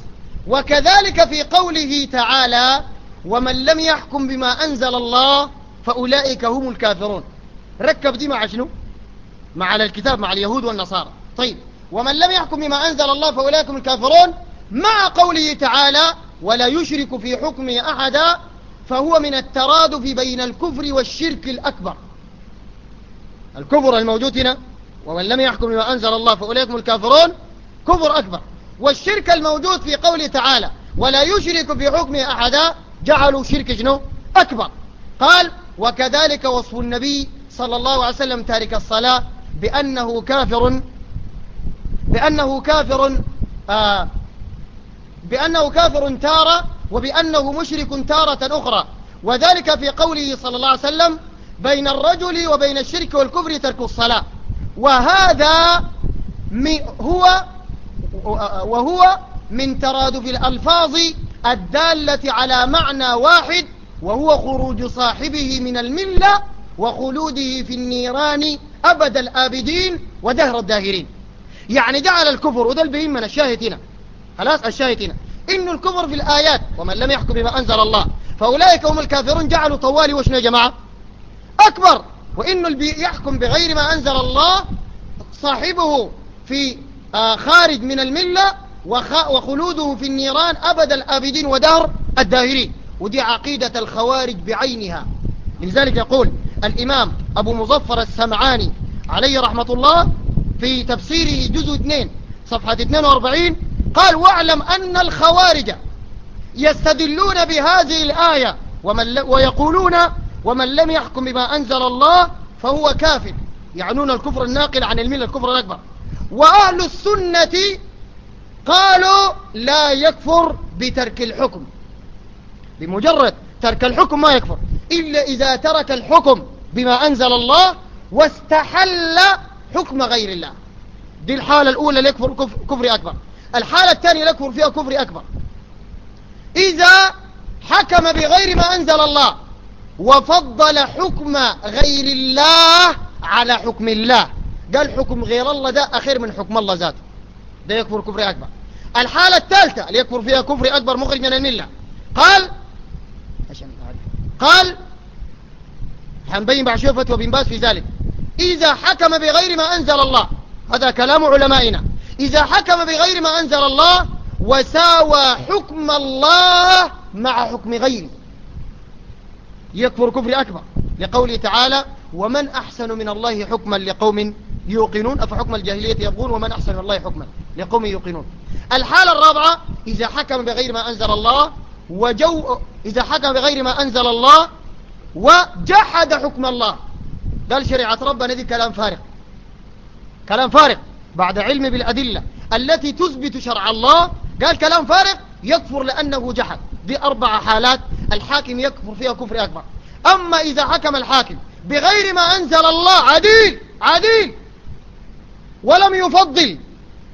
Speaker 2: وكذلك في قوله تعالى ومن لم يحكم بما أنزل الله فأولئك هم الكافرون. ركب دي مع شنو؟ مع الكتاب مع اليهود والنصارى. طيب. ومن لم يحكم بما أنزل الله فأولئك هم الكافرون. مع قوله تعالى ولا يشرك في حكمه أحدا فهو من الترادف بين الكفر والشرك الأكبر. الكفر الموجود هنا ومن لم يحكم بما أنزل الله فأولئك الكافرون كفر أكبر. والشرك الموجود في قوله تعالى ولا يشرك في حكمه أحدا جعلوا شرك جنو أكبر. قال وكذلك وصف النبي صلى الله عليه وسلم تارك الصلاة بأنه كافر بأنه كافر آه بأنه كافر تارة وبأنه مشرك تارة أخرى. وذلك في قوله صلى الله عليه وسلم بين الرجل وبين الشرك والكفر ترك الصلاة. وهذا هو وهو من ترادف الألفاظ الدالة على معنى واحد وهو خروج صاحبه من الملة وخلوده في النيران أبد الآبدين ودهر الداهرين. يعني جعل الكفر وده البهيم من الشاهد هنا. خلاص الشاهد هنا إنه الكفر في الآيات ومن لم يحكم بما أنزل الله فأولئك هم الكافرون جعلوا طوالي وشنو يا جماعة؟ أكبر. وإنه يحكم بغير ما أنزل الله صاحبه في آه خارج من الملة وخلوده في النيران أبد الآبدين ودهر الداهرين. ودي عقيدة الخوارج بعينها. لذلك يقول الإمام أبو مظفر السمعاني عليه رحمة الله في تفسيره جزء 2 صفحة 42 قال واعلم أن الخوارج يستدلون بهذه الآية ومن ويقولون ومن لم يحكم بما أنزل الله فهو كافر. يعنون الكفر الناقل عن الملة الكفر الأكبر. وأهل السنة قالوا لا يكفر بترك الحكم. بمجرد ترك الحكم ما يكفر. إلا إذا ترك الحكم بما أنزل الله واستحل حكم غير الله. دي الحالة الأولى ليكفر كفر أكبر. الحالة الثانية ليكفر فيها كفر أكبر. إذا حكم بغير ما أنزل الله وفضل حكم غير الله على حكم الله. قال حكم غير الله ده أخير من حكم الله ذاته. ده يكفر كفر أكبر. الحالة الثالثة اللي يكفر فيها كفر أكبر مخرج من الملة. قال قال حنبين بعد شوية فتوى في ذلك. إذا حكم بغير ما أنزل الله هذا كلام علمائنا. إذا حكم بغير ما أنزل الله وساوى حكم الله مع حكم غيره يكفر كفر أكبر. لقوله تعالى ومن أحسن من الله حكما لقوم يوقنون. أفحكم الجاهلية يقول ومن أحسن من الله حكما لقوم يوقنون. الحالة الرابعة إذا حكم بغير ما أنزل الله وجو إذا حكم بغير ما أنزل الله وجحد حكم الله. قال شريعة ربنا دي كلام فارغ. كلام فارغ. بعد علم بالأدلة التي تثبت شرع الله قال كلام فارغ يكفر لأنه جحد. دي أربع حالات الحاكم يكفر فيها كفر أكبر. أما إذا حكم الحاكم بغير ما أنزل الله عديل عديل. ولم يفضل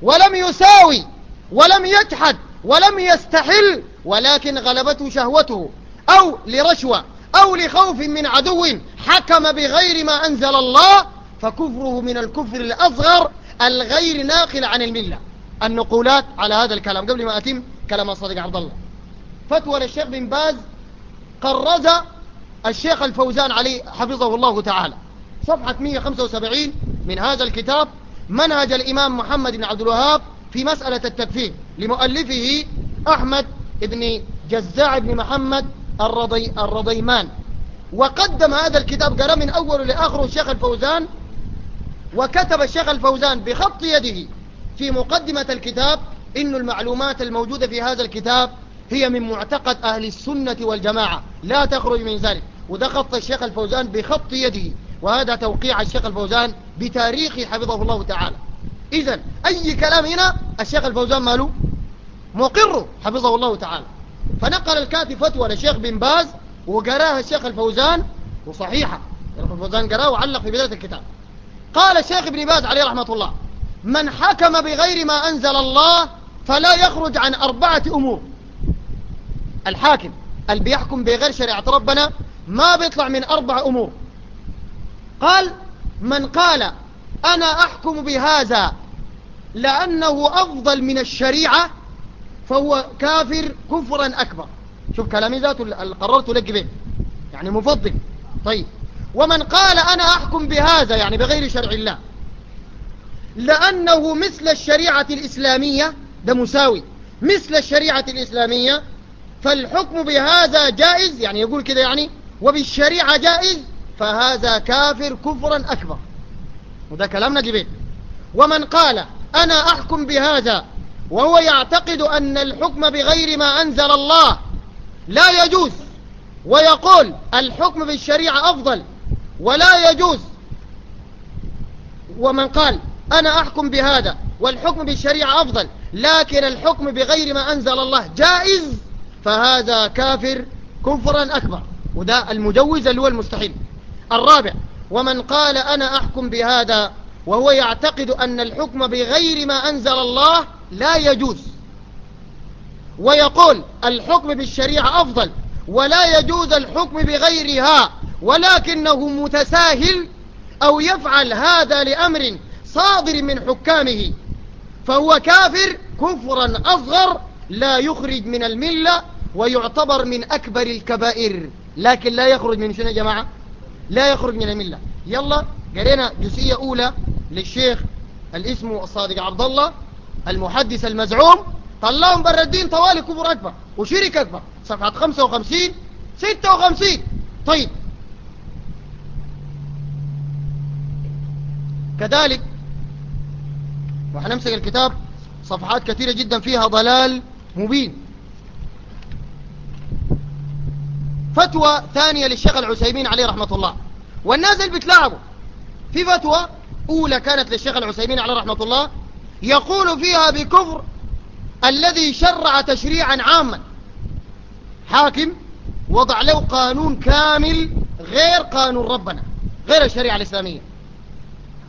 Speaker 2: ولم يساوي ولم يجحد ولم يستحل ولكن غلبته شهوته. أو لرشوة أو لخوف من عدو حكم بغير ما أنزل الله فكفره من الكفر الأصغر الغير ناقل عن الملة. النقولات على هذا الكلام. قبل ما أتم كلام الصديق عبد الله. فتوى للشيخ بن باز قرز الشيخ الفوزان عليه حفظه الله تعالى. صفحة 175 من هذا الكتاب منهج الإمام محمد بن عبد الوهاب في مسألة التكفير لمؤلفه أحمد ابن جزاع بن محمد الرضي الرضيمان. وقدم هذا الكتاب قرأ من أوله لآخره الشيخ الفوزان وكتب الشيخ الفوزان بخط يده في مقدمة الكتاب إن المعلومات الموجودة في هذا الكتاب هي من معتقد أهل السنة والجماعة. لا تخرج من ذلك. وده خط الشيخ الفوزان بخط يده. وهذا توقيع الشيخ الفوزان بتاريخه حفظه الله تعالى. إذا أي كلام هنا الشيخ الفوزان ماله؟ مقره حفظه الله تعالى. فنقل الكاتب فتوى للشيخ بن باز وقراها الشيخ الفوزان وصحيحة. الشيخ الفوزان قراها وعلق في بداية الكتاب. قال الشيخ ابن باز عليه رحمة الله من حكم بغير ما أنزل الله فلا يخرج عن أربعة أمور. الحاكم اللي بيحكم بغير شريعة ربنا ما بيطلع من أربع أمور. قال من قال أنا أحكم بهذا لأنه أفضل من الشريعة فهو كافر كفرا أكبر. شوف كلامي ذاته اللي قررت لك به يعني مفضل. طيب. ومن قال أنا أحكم بهذا يعني بغير شرع الله. لأنه مثل الشريعة الإسلامية ده مساوي. مثل الشريعة الإسلامية فالحكم بهذا جائز يعني يقول كده يعني وبالشريعة جائز فهذا كافر كفرا أكبر. وده كلامنا جبين ومن قال أنا أحكم بهذا وهو يعتقد أن الحكم بغير ما أنزل الله لا يجوز ويقول الحكم بالشريعة أفضل ولا يجوز. ومن قال أنا أحكم بهذا والحكم بالشريعة أفضل لكن الحكم بغير ما أنزل الله جائز فهذا كافر كفرا أكبر. وده المجوز اللي هو المستحيل. الرابع ومن قال أنا أحكم بهذا وهو يعتقد أن الحكم بغير ما أنزل الله لا يجوز. ويقول الحكم بالشريعة أفضل ولا يجوز الحكم بغيرها. ولكنه متساهل أو يفعل هذا لأمر صادر من حكامه فهو كافر كفرا أصغر لا يخرج من الملة ويعتبر من أكبر الكبائر. لكن لا يخرج من شنو يا جماعة؟ لا يخرج من الملة. يلا قرينا جزئية أولى للشيخ الاسم الصادق عبد الله المحدث المزعوم. طلعهم بر الدين طوالي كفر أكبر وشرك أكبر. صفحة 55 56 طيب كذلك وحنمسك الكتاب صفحات كثيرة جدا فيها ضلال مبين. فتوى ثانية للشيخ العسيمين عليه رحمة الله. والناس اللي بتلعبوا في فتوى أولى كانت للشيخ العسيمين عليه رحمة الله يقول فيها بكفر الذي شرع تشريعا عاما. حاكم وضع له قانون كامل غير قانون ربنا غير الشريعة الإسلامية.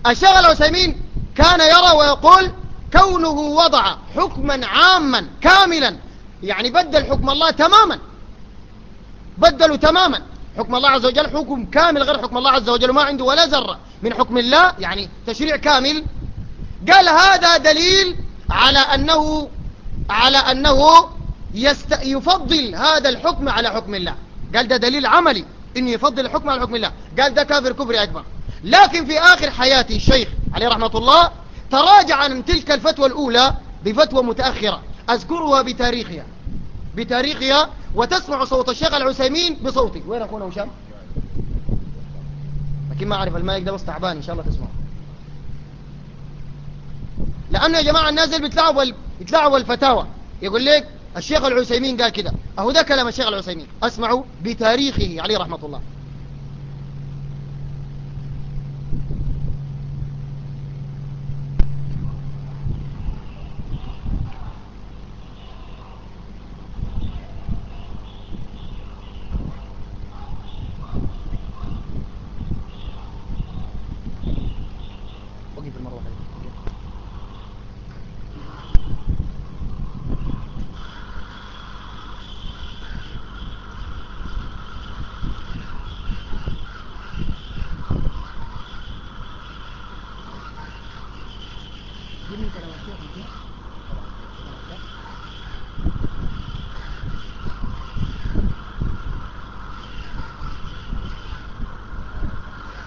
Speaker 2: الشيخ العسيمين كان يرى ويقول كونه وضع حكما عاما كاملا يعني بدل حكم الله تماما. بدلوا تماما. حكم الله عز وجل حكم كامل غير حكم الله عز وجل ما عنده ولا ذرة من حكم الله يعني تشريع كامل. قال هذا دليل على أنه على أنه يست يفضل هذا الحكم على حكم الله. قال ده دليل عملي إنه يفضل الحكم على حكم الله. قال ده كافر كفر أكبر لكن في آخر حياته الشيخ عليه رحمة الله تراجع عن تلك الفتوى الأولى بفتوى متأخرة. أذكرها بتاريخها. بتاريخها وتسمع صوت الشيخ العسيمين بصوتي. وين أخونا وشام لكن ما أعرف المايك ده بس تعبان إن شاء الله تسمعه. لأنه يا جماعة الناس اللي بيتلعبوا بيتلعبوا الفتاوى. يقول لك الشيخ العسيمين قال كده. أهو ده كلام الشيخ العسيمين أسمعوا بتاريخه عليه رحمة الله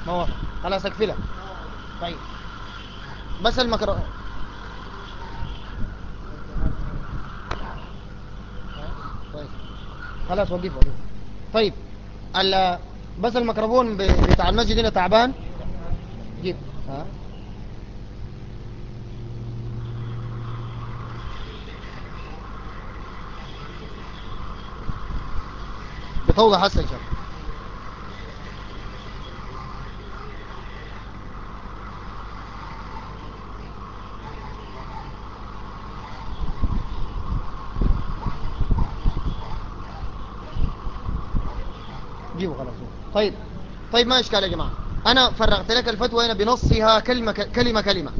Speaker 2: ما هو اقفلها طيب. بس المكر خلاص وقف وقف. طيب. بس الميكروفون بتاع المسجد هنا تعبان. جيب. ها. بتوضح هسه ان شاء الله جيبوا خلاص طيب طيب ما إشكال يا جماعة؟ أنا فرغت لك الفتوى هنا بنصها كلمة كلمة كلمة.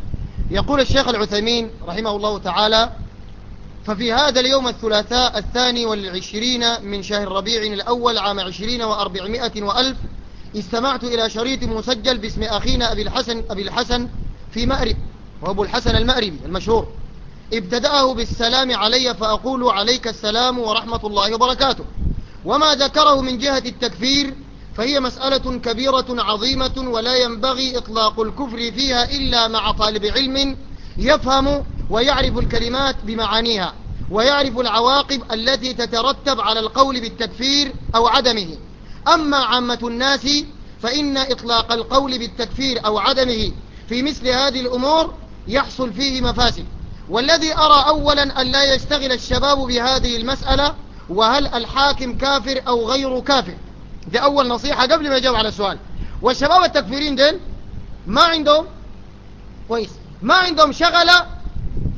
Speaker 2: يقول الشيخ العثيمين رحمه الله تعالى ففي هذا اليوم الثلاثاء الثاني والعشرين من شهر ربيع الأول عام عشرين وأربعمائة وألف استمعت إلى شريط مسجل باسم أخينا أبي الحسن, أبي الحسن في مأرب وأبو الحسن المأربي المشهور. ابتدأه بالسلام علي فأقول عليك السلام ورحمة الله وبركاته. وما ذكره من جهة التكفير فهي مسألة كبيرة عظيمة ولا ينبغي إطلاق الكفر فيها إلا مع طالب علم يفهم ويعرف الكلمات بمعانيها ويعرف العواقب التي تترتب على القول بالتكفير أو عدمه. أما عامة الناس فإن إطلاق القول بالتكفير أو عدمه في مثل هذه الأمور يحصل فيه مفاسد. والذي أرى أولا أن لا يشتغل الشباب بهذه المسألة وهل الحاكم كافر أو غير كافر. دي أول نصيحة قبل ما يجاوب على السؤال. والشباب التكفيرين دين ما عندهم كويس ما عندهم شغلة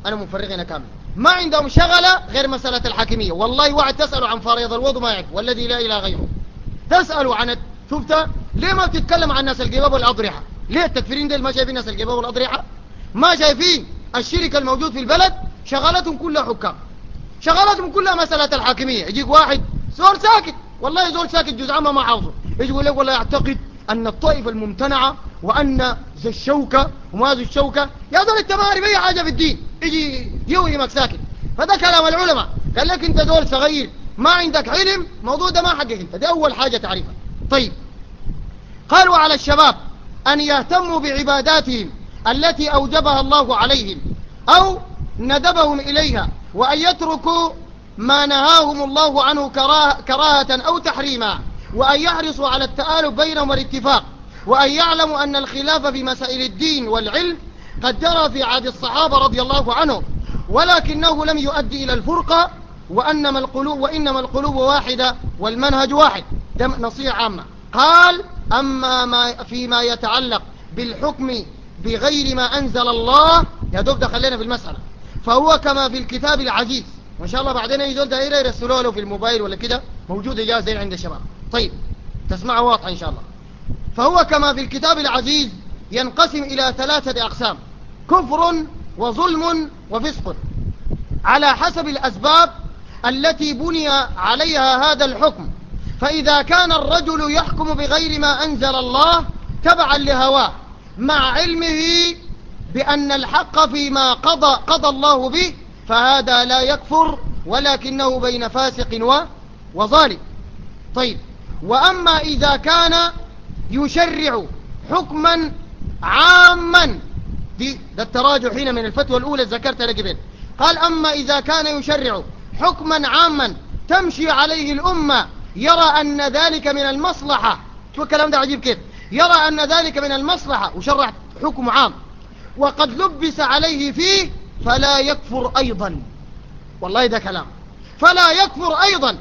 Speaker 2: أنا مفرغ هنا كامل ما عندهم شغلة غير مسألة الحاكمية. والله واحد تسأله عن فريض الوضوء ما يعرف والذي لا إله غيره. تسأله عن شفت؟ ليه ما بتتكلم عن الناس الجباب والأضرحة؟ ليه التكفيرين ديل ما شايفين الناس الجباب والأضرحة؟ ما شايفين الشركة الموجود في البلد شغلتهم كلها حكام. شغلاتهم كلها مسألة الحاكمية. يجيك واحد زول ساكت. والله زول ساكت جزء عما ما حافظه يجي يقول لك؟ والله يعتقد أن الطائفة الممتنعة وأن ذا الشوكة وما ذا الشوكة يا زول انت ما عارف أي حاجة في الدين. يجي يوهمك ساكت. فده كلام العلماء. قال لك أنت زول صغير ما عندك علم موضوع ده ما حقك أنت. دي أول حاجة تعرفها. طيب. قالوا على الشباب أن يهتموا بعباداتهم التي أوجبها الله عليهم أو ندبهم إليها وأن يتركوا ما نهاهم الله عنه كراهة أو تحريما وأن يحرصوا على التآلف بينهم والاتفاق وأن يعلموا أن الخلاف في مسائل الدين والعلم قد جرى في عهد الصحابة رضي الله عنهم ولكنه لم يؤدي إلى الفرقة وأنما القلوب وإنما القلوب واحدة والمنهج واحد. نصيحة عامة. قال أما ما فيما يتعلق بالحكم بغير ما أنزل الله يا دوب دخلنا في المسألة. فهو كما في الكتاب العزيز. وإن شاء الله بعدين يزول دائرة يرسلوه له في الموبايل ولا كده؟ موجود إجازة عند الشباب. طيب تسمعوا واضحة إن شاء الله. فهو كما في الكتاب العزيز ينقسم إلى ثلاثة أقسام كفر وظلم وفسق. على حسب الأسباب التي بني عليها هذا الحكم. فإذا كان الرجل يحكم بغير ما أنزل الله تبعا لهواه مع علمه بأن الحق فيما قضى, قضى الله به فهذا لا يكفر ولكنه بين فاسق وظالم. طيب. وأما إذا كان يشرع حكما عاما دي ده التراجع هنا من الفتوى الأولى ذكرت لك قال أما إذا كان يشرع حكما عاما تمشي عليه الأمة يرى أن ذلك من المصلحة. شو الكلام ده عجيب كيف. يرى أن ذلك من المصلحة وشرع حكم عام. وقد لبس عليه فيه فلا يكفر أيضا. والله ده كلام. فلا يكفر أيضا.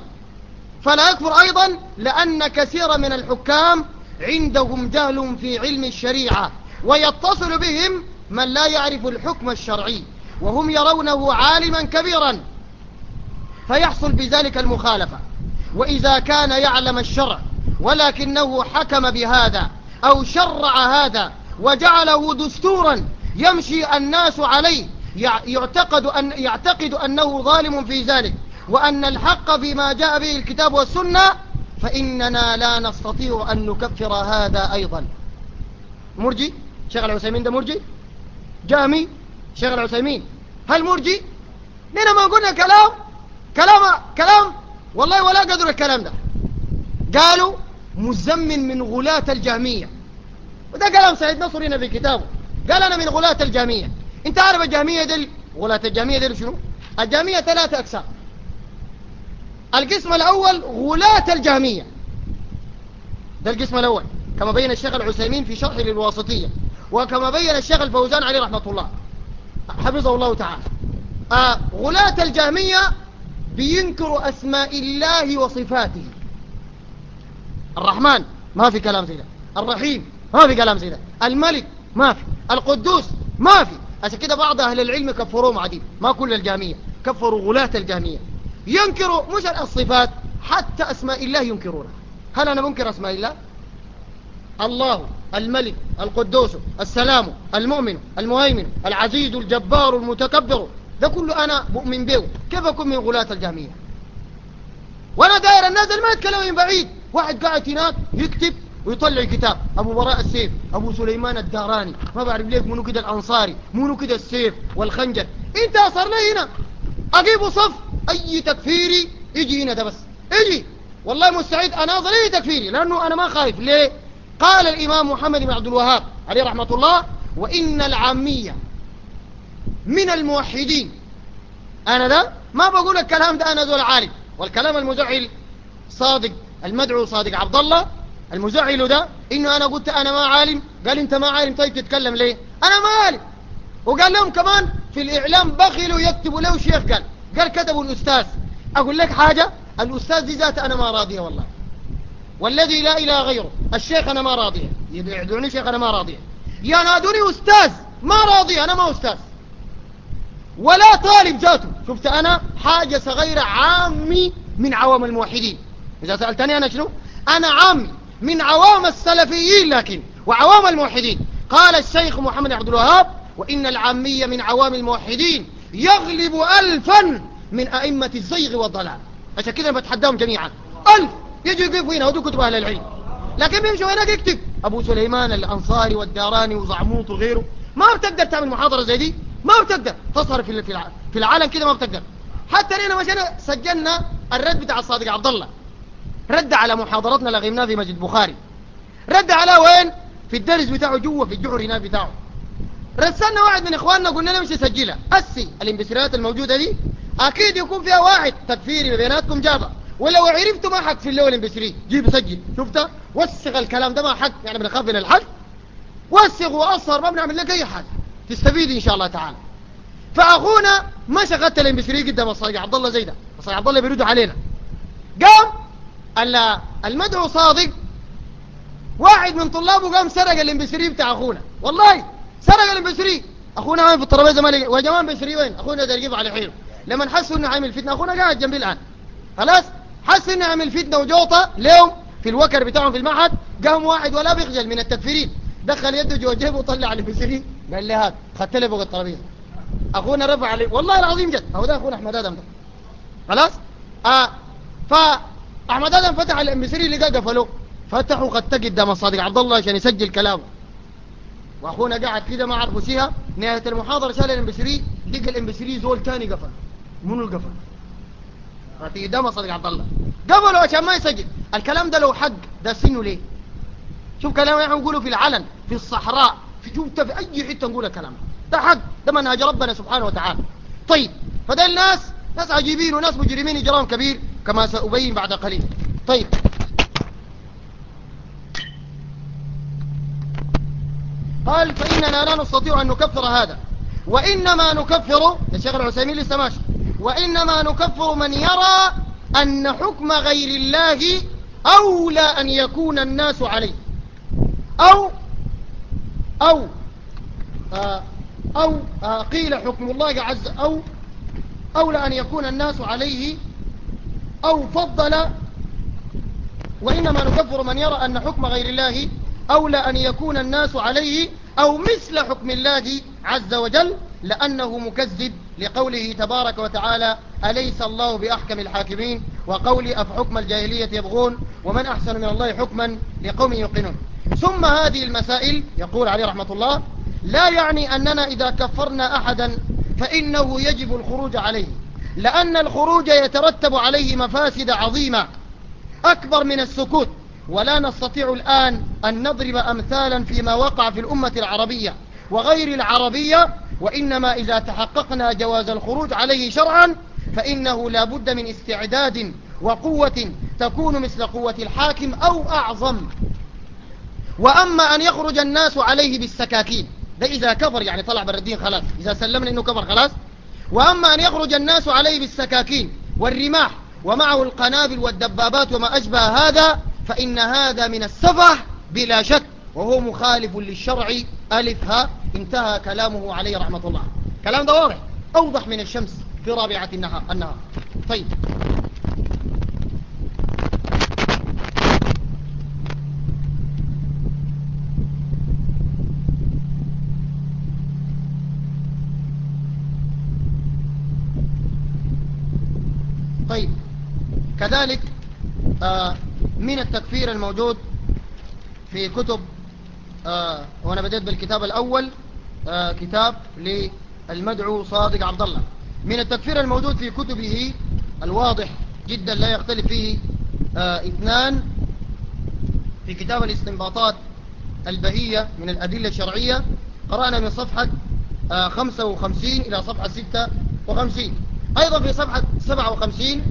Speaker 2: فلا يكفر أيضا لأن كثير من الحكام عندهم جهل في علم الشريعة ويتصل بهم من لا يعرف الحكم الشرعي وهم يرونه عالما كبيرا. فيحصل بذلك المخالفة. وإذا كان يعلم الشرع ولكنه حكم بهذا أو شرع هذا وجعله دستورا يمشي الناس عليه يعتقد, أن يعتقد أنه ظالم في ذلك وأن الحق فيما جاء به الكتاب والسنة فإننا لا نستطيع أن نكفر هذا أيضا. مرجي؟ شيخ العثيمين ده مرجي؟ جامي؟ شيخ العثيمين؟ هل مرجي؟ لنا ما قلنا كلام كلام كلام والله ولا قدر الكلام ده. قالوا مزمن من غلاة الجهمية. وده كلام سيد نصر هنا في كتابه. قال أنا من غلاة الجهمية. انت عارف الجهمية دي غلاة الجهمية دي شنو؟ الجهمية ثلاثة أقسام. القسم الأول غلاة الجهمية ده القسم الأول. كما بين الشيخ العسيمين في شرح للواسطية. وكما بين الشيخ الفوزان عليه رحمة الله. حفظه الله تعالى. آه غلاة الجهمية بينكروا أسماء الله وصفاته. الرحمن ما في كلام زي ده. الرحيم ما في كلام زي ده. الملك ما في. القدوس ما في. عشان كده بعض أهل العلم كفروهم عديد ما كل الجهمية كفروا غلاة الجهمية ينكروا مش الصفات حتى أسماء الله ينكرونها. هل أنا منكر أسماء الله؟ الله الملك القدوس السلام المؤمن المهيمن العزيز الجبار المتكبر. ده كله أنا مؤمن به. كيف أكون من غلاة الجهمية وأنا داير الناس اللي ما يتكلموا من بعيد. واحد قاعد هناك يكتب ويطلع كتاب أبو براء السيف أبو سليمان الداراني ما بعرف ليك منو كده الأنصاري منو كده السيف والخنجر. أنت لي هنا. أجيب صف أي تكفيري يجي هنا ده بس. يجي. والله مستعد أناظر أي تكفيري لأنه أنا ما خايف. ليه؟ قال الإمام محمد بن عبد الوهاب عليه رحمة الله وإن العامية من الموحدين. أنا ده ما بقول الكلام ده أنا ذو العالم والكلام المزعل صادق المدعو صادق عبد الله المزعل ده إنه أنا قلت أنا ما عالم. قال أنت ما عالم. طيب تتكلم ليه؟ أنا ما عالم. وقال لهم كمان في الإعلام بخلوا يكتبوا له شيخ قال. قال كتبوا الأستاذ. أقول لك حاجة الأستاذ دي ذات أنا ما راضية والله. والذي لا إله غيره الشيخ أنا ما راضية. يدعوني شيخ أنا ما راضية. ينادوني أستاذ. ما راضي أنا ما أستاذ. ولا طالب ذاته. شفت أنا حاجة صغيرة عامي من عوام الموحدين. إذا سألتني أنا شنو؟ أنا عامي. من عوام السلفيين لكن وعوام الموحدين. قال الشيخ محمد عبد الوهاب وإن العامية من عوام الموحدين يغلب ألفا من أئمة الزيغ والضلال. عشان كده بتحداهم جميعا. ألف! يجوا يقفوا هنا ودول كتب أهل العلم. لكن بيمشوا هناك يكتب. أبو سليمان الأنصاري والداراني وزعموط وغيره. ما بتقدر تعمل محاضرة زي دي. ما بتقدر. تظهر في في العالم كده ما بتقدر. حتى لنا مشينا سجلنا الرد بتاع الصادق عبد الله. رد على محاضرتنا اللي في مسجد بخاري. رد على وين؟ في الدرس بتاعه جوا في الجحر هناك بتاعه. رسلنا واحد من إخواننا قلنا له مش سجلها أسي الامبسريات الموجودة دي أكيد يكون فيها واحد تكفيري بيناتكم جابة. ولو عرفتوا ما حق في اللون الامبسري جيب سجل. شفتها وسغ الكلام ده ما حق يعني بنخاف من الحق وسغ وأصهر ما بنعمل لك أي حاجة. تستفيد إن شاء الله تعالى. فأخونا ما شغلت ال MP3 قدام الصادق عبد الله زي ده الصادق عبد الله بيردوا علينا. قام المدعو صادق. واحد من طلابه قام سرق ال MP3 بتاع أخونا. والله سرق ال MP3 أخونا وين في الترابيزة مالي يا جماعة ال MP3 وين؟ أخونا ده يجيب على حيله. لما حسوا إنه عامل فتنة أخونا قاعد جنبي الآن. خلاص؟ حس إنه عامل فتنة وجوطة اليوم في الوكر بتاعهم في المعهد. قام واحد ولا بيخجل من التكفيرين. دخل يده جوا جيبه وطلع الامبسري قال لي هات خدت لي فوق الترابيزة. أخونا رفع عليه. والله العظيم جد. هو ده أخونا أحمد آدم ده. خلاص؟ ف أحمد آدم فتح الام 3 اللي قفله فتحوا قد قدام الصادق عبد الله عشان يسجل كلامه. وأخونا قاعد كده ما عرفوا شيها نهاية المحاضرة شال 3 دق الام 3 زول ثاني قفل. منو القفل في قدام الصادق عبد الله. قبله عشان ما يسجل. الكلام ده لو حق ده سنه ليه؟ شوف كلام إحنا نقوله في العلن في الصحراء في شفت في أي حتة نقول الكلام ده حق ده منهج ربنا سبحانه وتعالى. طيب فده الناس ناس عجيبين وناس مجرمين إجرام كبير كما سأبين بعد قليل. طيب. قال فإننا لا نستطيع أن نكفر هذا. وإنما نكفر الشيخ العسيمين لسه ماشي. وإنما نكفر من يرى أن حكم غير الله أولى أن يكون الناس عليه. أو أو آه أو آه قيل حكم الله عز أو أولى أن يكون الناس عليه أو فضل وإنما نكفر من يرى أن حكم غير الله أولى أن يكون الناس عليه أو مثل حكم الله عز وجل لأنه مكذب لقوله تبارك وتعالى أليس الله بأحكم الحاكمين؟ وقول أفحكم الجاهلية يبغون؟ ومن أحسن من الله حكما لقوم يوقنون. ثم هذه المسائل يقول عليه رحمة الله لا يعني أننا إذا كفرنا أحدا فإنه يجب الخروج عليه لأن الخروج يترتب عليه مفاسد عظيمة أكبر من السكوت ولا نستطيع الآن أن نضرب أمثالا فيما وقع في الأمة العربية وغير العربية وإنما إذا تحققنا جواز الخروج عليه شرعا فإنه لا بد من استعداد وقوة تكون مثل قوة الحاكم أو أعظم. وأما أن يخرج الناس عليه بالسكاكين ده إذا كفر يعني طلع بر الدين خلاص. إذا سلمنا إنه كفر خلاص. وأما أن يخرج الناس عليه بالسكاكين والرماح ومعه القنابل والدبابات وما أشبه هذا فإن هذا من السفه بلا شك وهو مخالف للشرع. ألف ها انتهى كلامه عليه رحمة الله. كلام ده واضح أوضح من الشمس في رابعة النهار, النهار. طيب. كذلك آه من التكفير الموجود في كتب آه وأنا بديت بالكتاب الأول آه كتاب للمدعو صادق عبد الله. من التكفير الموجود في كتبه الواضح جدا لا يختلف فيه اثنان في كتاب الاستنباطات البهية من الأدلة الشرعية. قرأنا من صفحة آه 55 إلى صفحة 56 أيضا في صفحة 57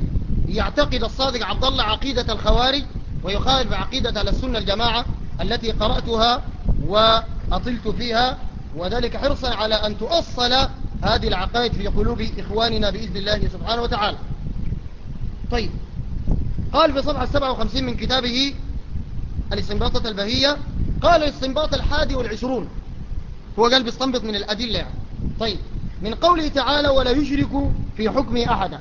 Speaker 2: يعتقد الصادق عبد الله عقيدة الخوارج ويخالف عقيدة السنة الجماعة التي قرأتها وأطلت فيها وذلك حرصا على أن تؤصل هذه العقائد في قلوب إخواننا بإذن الله سبحانه وتعالى طيب قال في صفحة 57 من كتابه الاستنباطة البهية قال الاستنباط الحادي والعشرون هو قال بيستنبط من الأدلة يعني. طيب من قوله تعالى ولا يشرك في حكمه أحدا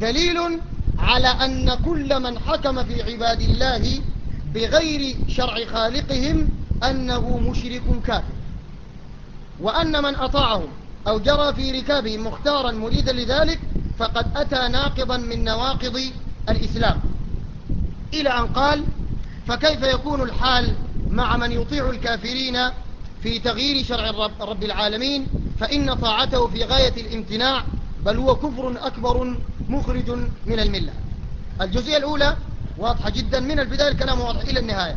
Speaker 2: دليل على أن كل من حكم في عباد الله بغير شرع خالقهم أنه مشرك كافر. وأن من أطاعهم أو جرى في ركابهم مختارا مريدا لذلك فقد أتى ناقضا من نواقض الإسلام. إلى أن قال فكيف يكون الحال مع من يطيع الكافرين في تغيير شرع الرب, رب العالمين؟ فإن طاعته في غاية الامتناع بل هو كفر أكبر مخرج من الملة. الجزئية الأولى واضحة جدا من البداية الكلام واضح إلى النهاية.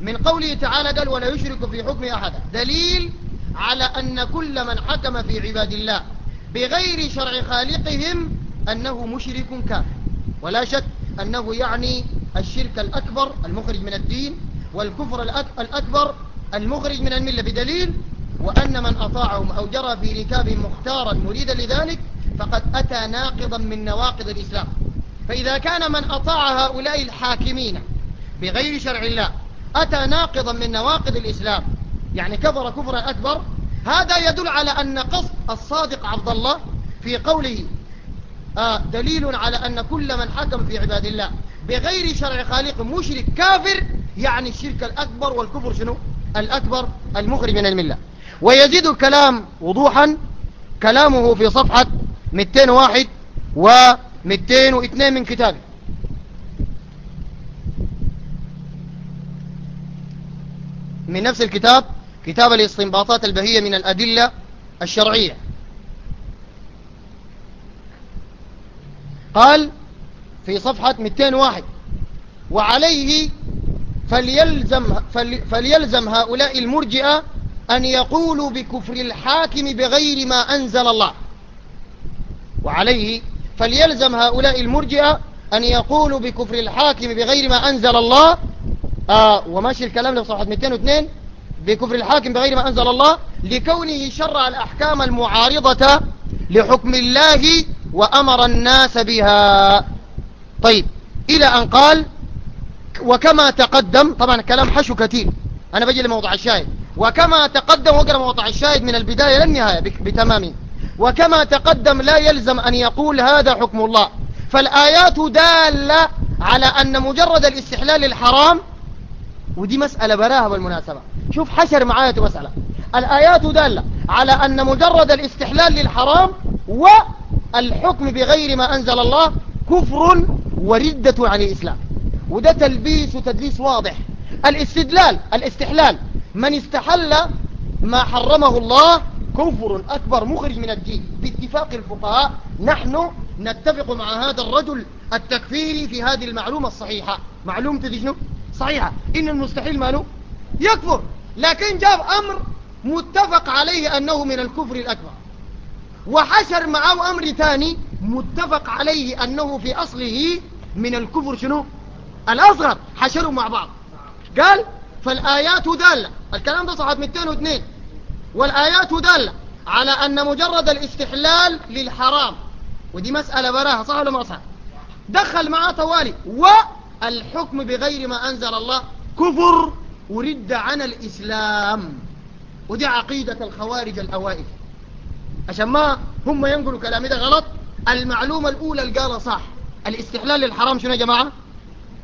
Speaker 2: من قوله تعالى قال ولا يشرك في حكم أحدا دليل على أن كل من حكم في عباد الله بغير شرع خالقهم أنه مشرك كافر. ولا شك أنه يعني الشرك الأكبر المخرج من الدين والكفر الأكبر المخرج من الملة. بدليل وأن من أطاعهم أو جرى في ركابهم مختارا مريدا لذلك فقد أتى ناقضا من نواقض الإسلام. فإذا كان من أطاع هؤلاء الحاكمين بغير شرع الله أتى ناقضا من نواقض الإسلام يعني كفر كفرا أكبر هذا يدل على أن قصد الصادق عبد الله في قوله آه دليل على أن كل من حكم في عباد الله بغير شرع خالق مشرك كافر يعني الشرك الأكبر والكفر شنو؟ الأكبر المخرج من الملة ويزيد الكلام وضوحا كلامه في صفحة 201 و 202 من كتابه من نفس الكتاب كتاب الاستنباطات البهية من الأدلة الشرعية. قال في صفحة 201 وعليه فليلزم, فليلزم هؤلاء المرجئة أن يقولوا بكفر الحاكم بغير ما أنزل الله. وعليه فليلزم هؤلاء المرجئة أن يقولوا بكفر الحاكم بغير ما أنزل الله آه وماشي الكلام في صفحة 202 بكفر الحاكم بغير ما أنزل الله لكونه شرع الأحكام المعارضة لحكم الله وأمر الناس بها. طيب إلى أن قال وكما تقدم طبعا الكلام حشو كثير أنا بجي لموضع الشاهد. وكما تقدم وقرأ موضع الشاهد من البداية للنهاية بتمام وكما تقدم لا يلزم أن يقول هذا حكم الله. فالآيات دالة على أن مجرد الاستحلال الحرام ودي مسألة براها بالمناسبة. شوف حشر معايا مسألة. الآيات دالة على أن مجرد الاستحلال للحرام والحكم بغير ما أنزل الله كفر وردة عن الإسلام. وده تلبيس وتدليس واضح. الاستدلال الاستحلال من استحل ما حرمه الله كفر أكبر مخرج من الدين. باتفاق الفقهاء نحن نتفق مع هذا الرجل التكفيري في هذه المعلومة الصحيحة. معلومة دي شنو؟ صحيحة. إن المستحيل ماله يكفر. لكن جاب أمر متفق عليه أنه من الكفر الأكبر. وحشر معه أمر ثاني متفق عليه أنه في أصله من الكفر شنو؟ الأصغر. حشروا مع بعض. قال فالآيات دالة الكلام ده صحة 202 والآيات دالة على أن مجرد الاستحلال للحرام. ودي مسألة براها صح ولا ما صح؟ دخل معاه طوالي. والحكم بغير ما أنزل الله كفر ورد عن الإسلام. ودي عقيدة الخوارج الأوائل. عشان ما هم ينقلوا كلامي ده غلط المعلومة الأولى اللي قالها صح. الاستحلال للحرام شنو يا جماعة؟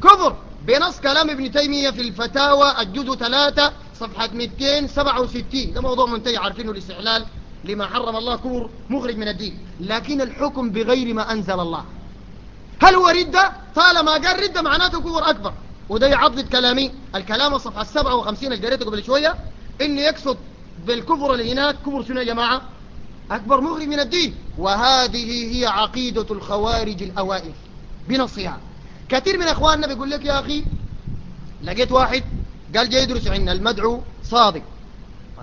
Speaker 2: كفر. بنص كلام ابن تيمية في الفتاوى الجزء 3 صفحة 267 ده موضوع منتهي عارفينه الاستحلال لما حرم الله كفر مخرج من الدين. لكن الحكم بغير ما أنزل الله. هل هو ردة؟ طالما قال ردة معناته كفر أكبر. وده يعضد كلامي. الكلام الصفحة 57 اللي قريته قبل شوية. إن يقصد بالكفر اللي هناك كفر شنو يا جماعة؟ أكبر مخرج من الدين. وهذه هي عقيدة الخوارج الأوائل. بنصها. كثير من أخواننا بيقول لك يا أخي لقيت واحد قال جاي يدرس عندنا المدعو صادق.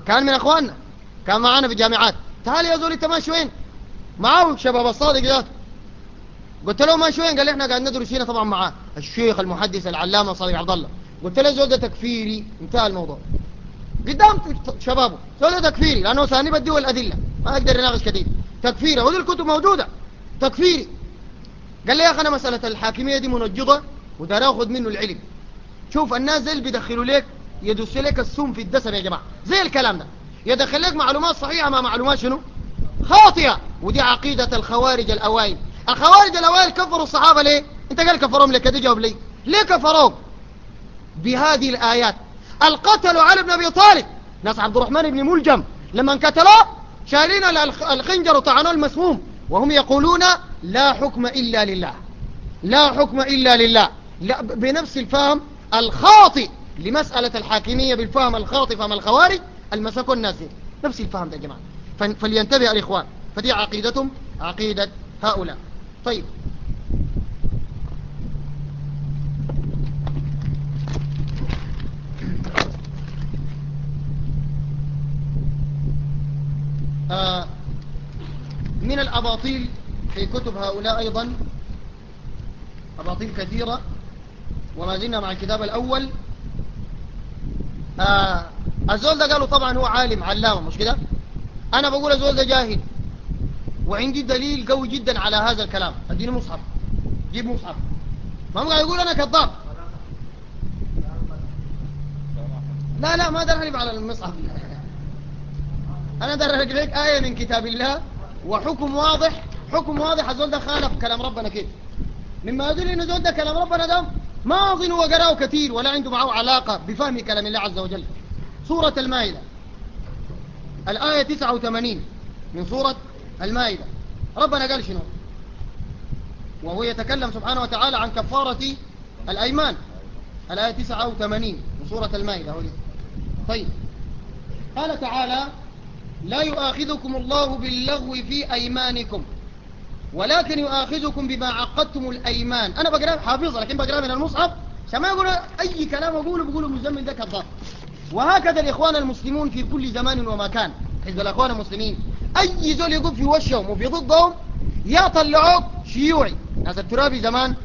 Speaker 2: كان من أخواننا كان معانا في الجامعات تعال يا زول أنت ماشي وين معاه شباب الصادق ذاته. قلت له ماشي وين قال إحنا قاعد ندرس هنا طبعا معاه الشيخ المحدث العلامة صادق عبد الله. قلت له زول ده تكفيري. انتهى الموضوع. قدام شبابه. زول ده تكفيري لأنه ثاني بدي الادله ما أقدر أناقش كثير. تكفيري. ودي الكتب موجودة. تكفيري. قال لي يا أخي أنا مسألة الحاكمية دي منجضه ودار آخذ منه العلم. شوف اللي بيدخلوا لك يدس لك السم في الدسم يا جماعة. زي الكلام ده. يدخل لك معلومات صحيحة مع معلومات شنو؟ خاطئة. ودي عقيدة الخوارج الأوائل. الخوارج الأوائل كفروا الصحابة ليه؟ أنت قال كفرهم ليه كده جاوب لي. ليه كفروهم بهذه الآيات. القتل على ابن أبي طالب. ناس عبد الرحمن بن ملجم. لما انقتلوه شالين الخنجر وطعنوه المسموم. وهم يقولون لا حكم إلا لله. لا حكم إلا لله. لا بنفس الفهم الخاطئ لمسألة الحاكمية بالفهم الخاطئ فهم الخوارج المسكوا الناس نفس الفهم ده يا جماعة. فلينتبه الإخوان فدي عقيدتهم عقيدة هؤلاء. طيب. آه من الأباطيل في كتب هؤلاء أيضا أباطيل كثيرة وما زلنا مع الكتاب الأول. آه الزول ده قالوا طبعا هو عالم علامة مش كده؟ أنا بقول الزول ده جاهل وعندي دليل قوي جدا على هذا الكلام. أديني مصحف. جيب مصحف. ما هو يقول أنا كذاب. لا لا ما درهني على المصحف. أنا درهك لك آية من كتاب الله وحكم واضح حكم واضح الزول ده خالف كلام ربنا كده. مما يدل إن الزول ده كلام ربنا ده ما اظن هو قراه كثير ولا عنده معه علاقة بفهم كلام الله عز وجل. سورة المائدة. الآية 89 من سورة المائدة. ربنا قال شنو؟ وهو يتكلم سبحانه وتعالى عن كفارة الأيمان. الآية 89 من سورة المائدة. طيب. قال تعالى لا يؤاخذكم الله باللغو في أيمانكم. ولكن يؤاخذكم بما عقدتم الأيمان. أنا بقرأ حافظ لكن بقرأ من المصحف. ما يقول أي كلام أقوله بقوله مزمن ده كذاب وهكذا الإخوان المسلمون في كل زمان ومكان حزب الإخوان المسلمين. أي زول يقول في وشهم وفي ضدهم يا طلعوك شيوعي. ناس الترابي زمان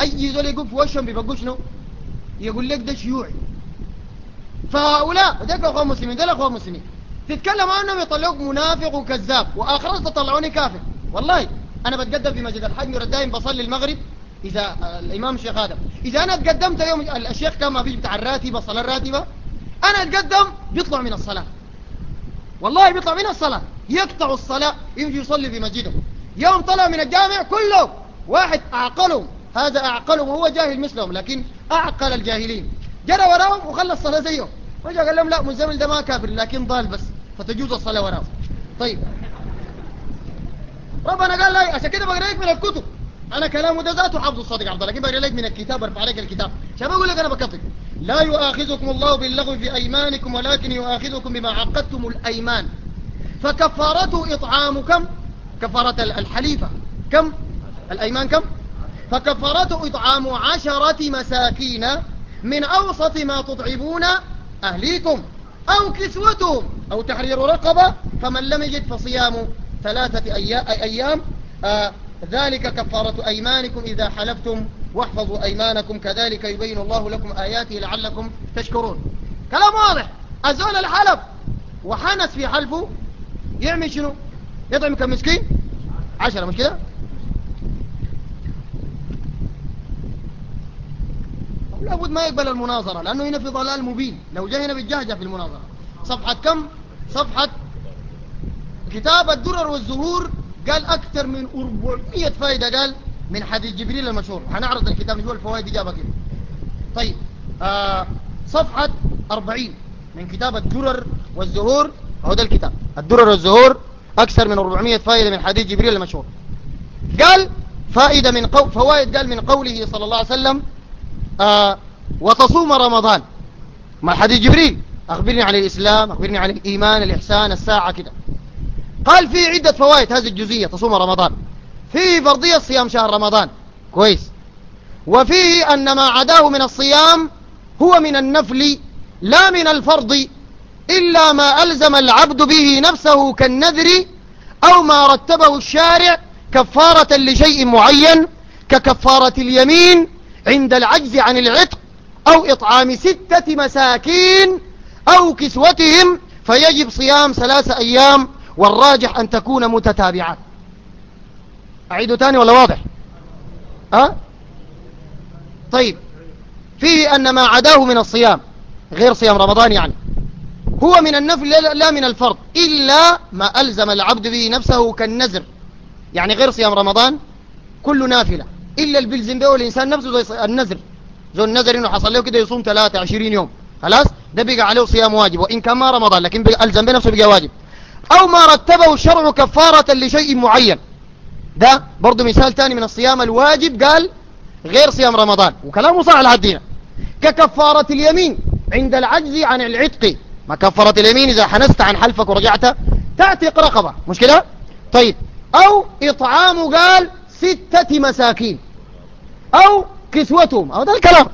Speaker 2: أي زول يقول في وشهم بيبقوا شنو؟ يقول لك ده شيوعي. فهؤلاء ذلك أخوان مسلمين ذلك أخوان مسلمين تتكلم عنهم يطلعوك منافق وكذاب. وآخرت تطلعوني كافر. والله أنا بتقدم في مسجد الحج الدائم بصلي المغرب إذا الإمام الشيخ آدم. إذا أنا تقدمت يوم الشيخ كان ما فيش بتاع الراتبة صلاة الراتبة أنا أتقدم بيطلع من الصلاة. والله بيطلع من الصلاة. يقطع الصلاة يجي يصلي في مسجده. يوم طلع من الجامع كله واحد أعقلهم. هذا أعقلهم وهو جاهل مثلهم لكن أعقل الجاهلين. جرى وراهم وخلص الصلاة زيهم وجاء قال لهم لا مزمل ده ما كافر لكن ضال بس فتجوز الصلاة وراهم. طيب. ربنا قال لي عشان كده بقرأ لك من الكتب. أنا كلامه ده ذاته حافظ الصادق عبد الله. لكن بقرأ لك من الكتاب أرفع عليك الكتاب. عشان بقول لك أنا بكفر لا يؤاخذكم الله باللغو في أيمانكم ولكن يؤاخذكم بما عقدتم الأيمان. فكفارته إطعام كم؟ كفارة الحليفة. كم؟ الأيمان كم؟ فكفارته إطعام عشرة مساكين من أوسط ما تطعمون أهليكم أو كسوتهم أو تحرير رقبة فمن لم يجد فصيام ثلاثة أيام آه ذلك كفارة أيمانكم إذا حلفتم واحفظوا أيمانكم كذلك يبين الله لكم آياته لعلكم تشكرون. كلام واضح. أزول الحلف. وحنس في حلفه. يعمل شنو؟ يطعم كم مسكين؟ عشرة مش كده؟ لابد ما يقبل المناظرة لأنه هنا في ضلال مبين. لو جاء هنا بالجهجة في المناظرة. صفحة كم؟ صفحة كتاب الدرر والزهور قال أكثر من 400 فائدة قال من حديث جبريل المشهور. هنعرض الكتاب نشوف الفوائد جابها كده. طيب آه صفحة 40 من كتاب الدرر والزهور. هو ده الكتاب. الدرر والزهور أكثر من 400 فائدة من حديث جبريل المشهور. قال فائدة من قو... فوائد قال من قوله صلى الله عليه وسلم آه وتصوم رمضان. مع حديث جبريل؟ أخبرني عن الإسلام أخبرني عن الإيمان الإحسان الساعة كده. قال في عدة فوائد هذه الجزئية تصوم رمضان؟ فيه فرضية صيام شهر رمضان. كويس. وفيه أن ما عداه من الصيام هو من النفل لا من الفرض إلا ما ألزم العبد به نفسه كالنذر أو ما رتبه الشارع كفارة لشيء معين ككفارة اليمين عند العجز عن العتق أو إطعام ستة مساكين أو كسوتهم فيجب صيام ثلاثة أيام والراجح أن تكون متتابعات. أعيده تاني ولا واضح؟ أه؟ طيب. فيه أن ما عداه من الصيام غير صيام رمضان يعني هو من النفل لا من الفرض إلا ما ألزم العبد به نفسه كالنزر. يعني غير صيام رمضان كله نافلة إلا البلزم به الإنسان نفسه زي النزر. زي النزر إنه حصل له كده يصوم 23 يوم خلاص؟ ده بقى عليه صيام واجب وإن كان ما رمضان لكن ألزم بنفسه بقى واجب. أو ما رتبه الشرع كفارة لشيء معين. ده برضو مثال تاني من الصيام الواجب قال غير صيام رمضان. وكلامه صح هنا ككفارة اليمين عند العجز عن العتق. ما كفارة اليمين إذا حنست عن حلفك ورجعت تعتق رقبة مش كده طيب. أو إطعام قال ستة مساكين. أو كسوتهم. أو ده الكلام.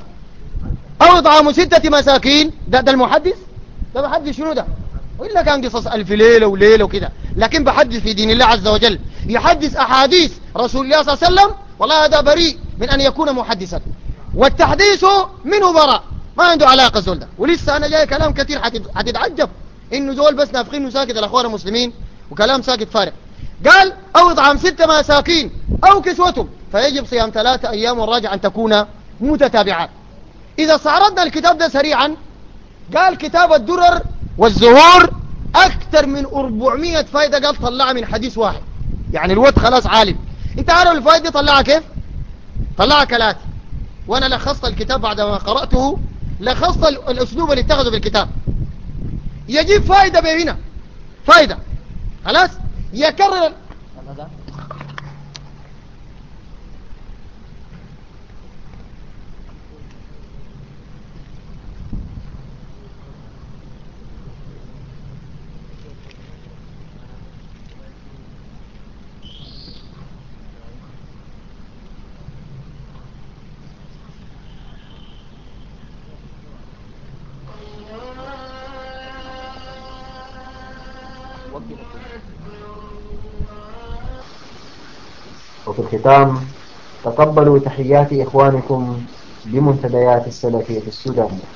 Speaker 2: أو إطعام ستة مساكين. ده, ده المحدث؟ ده بحدث شنو ده؟ وإلا كان قصص ألف ليلة وليلة وكده لكن بحدث في دين الله عز وجل يحدث أحاديث رسول الله صلى الله عليه وسلم والله هذا بريء من أن يكون محدثا. والتحديث منه براء ما عنده علاقة زول ده. ولسه أنا جاي كلام كثير حتتعجب. إنه زول بس نافقين وساكت الأخوان المسلمين وكلام ساكت فارغ. قال أو إطعام ستة مساكين أو كسوتهم. فيجب صيام ثلاثة أيام والراجع أن تكون متتابعات إذا استعرضنا الكتاب ده سريعا قال كتاب الدرر والزهور أكثر من 400 فايدة قال طلعها من حديث واحد. يعني الوقت خلاص عالم. إنت عارف الفايدة طلعها كيف؟ طلعها كالآتي. وأنا لخصت الكتاب بعد ما قرأته لخصت الأسلوب اللي اتخذه في الكتاب. يجيب فايدة بهنا. فايدة. خلاص؟ يكرر
Speaker 1: وفي الختام. تقبلوا تحيات إخوانكم بمنتديات السلفية السودانية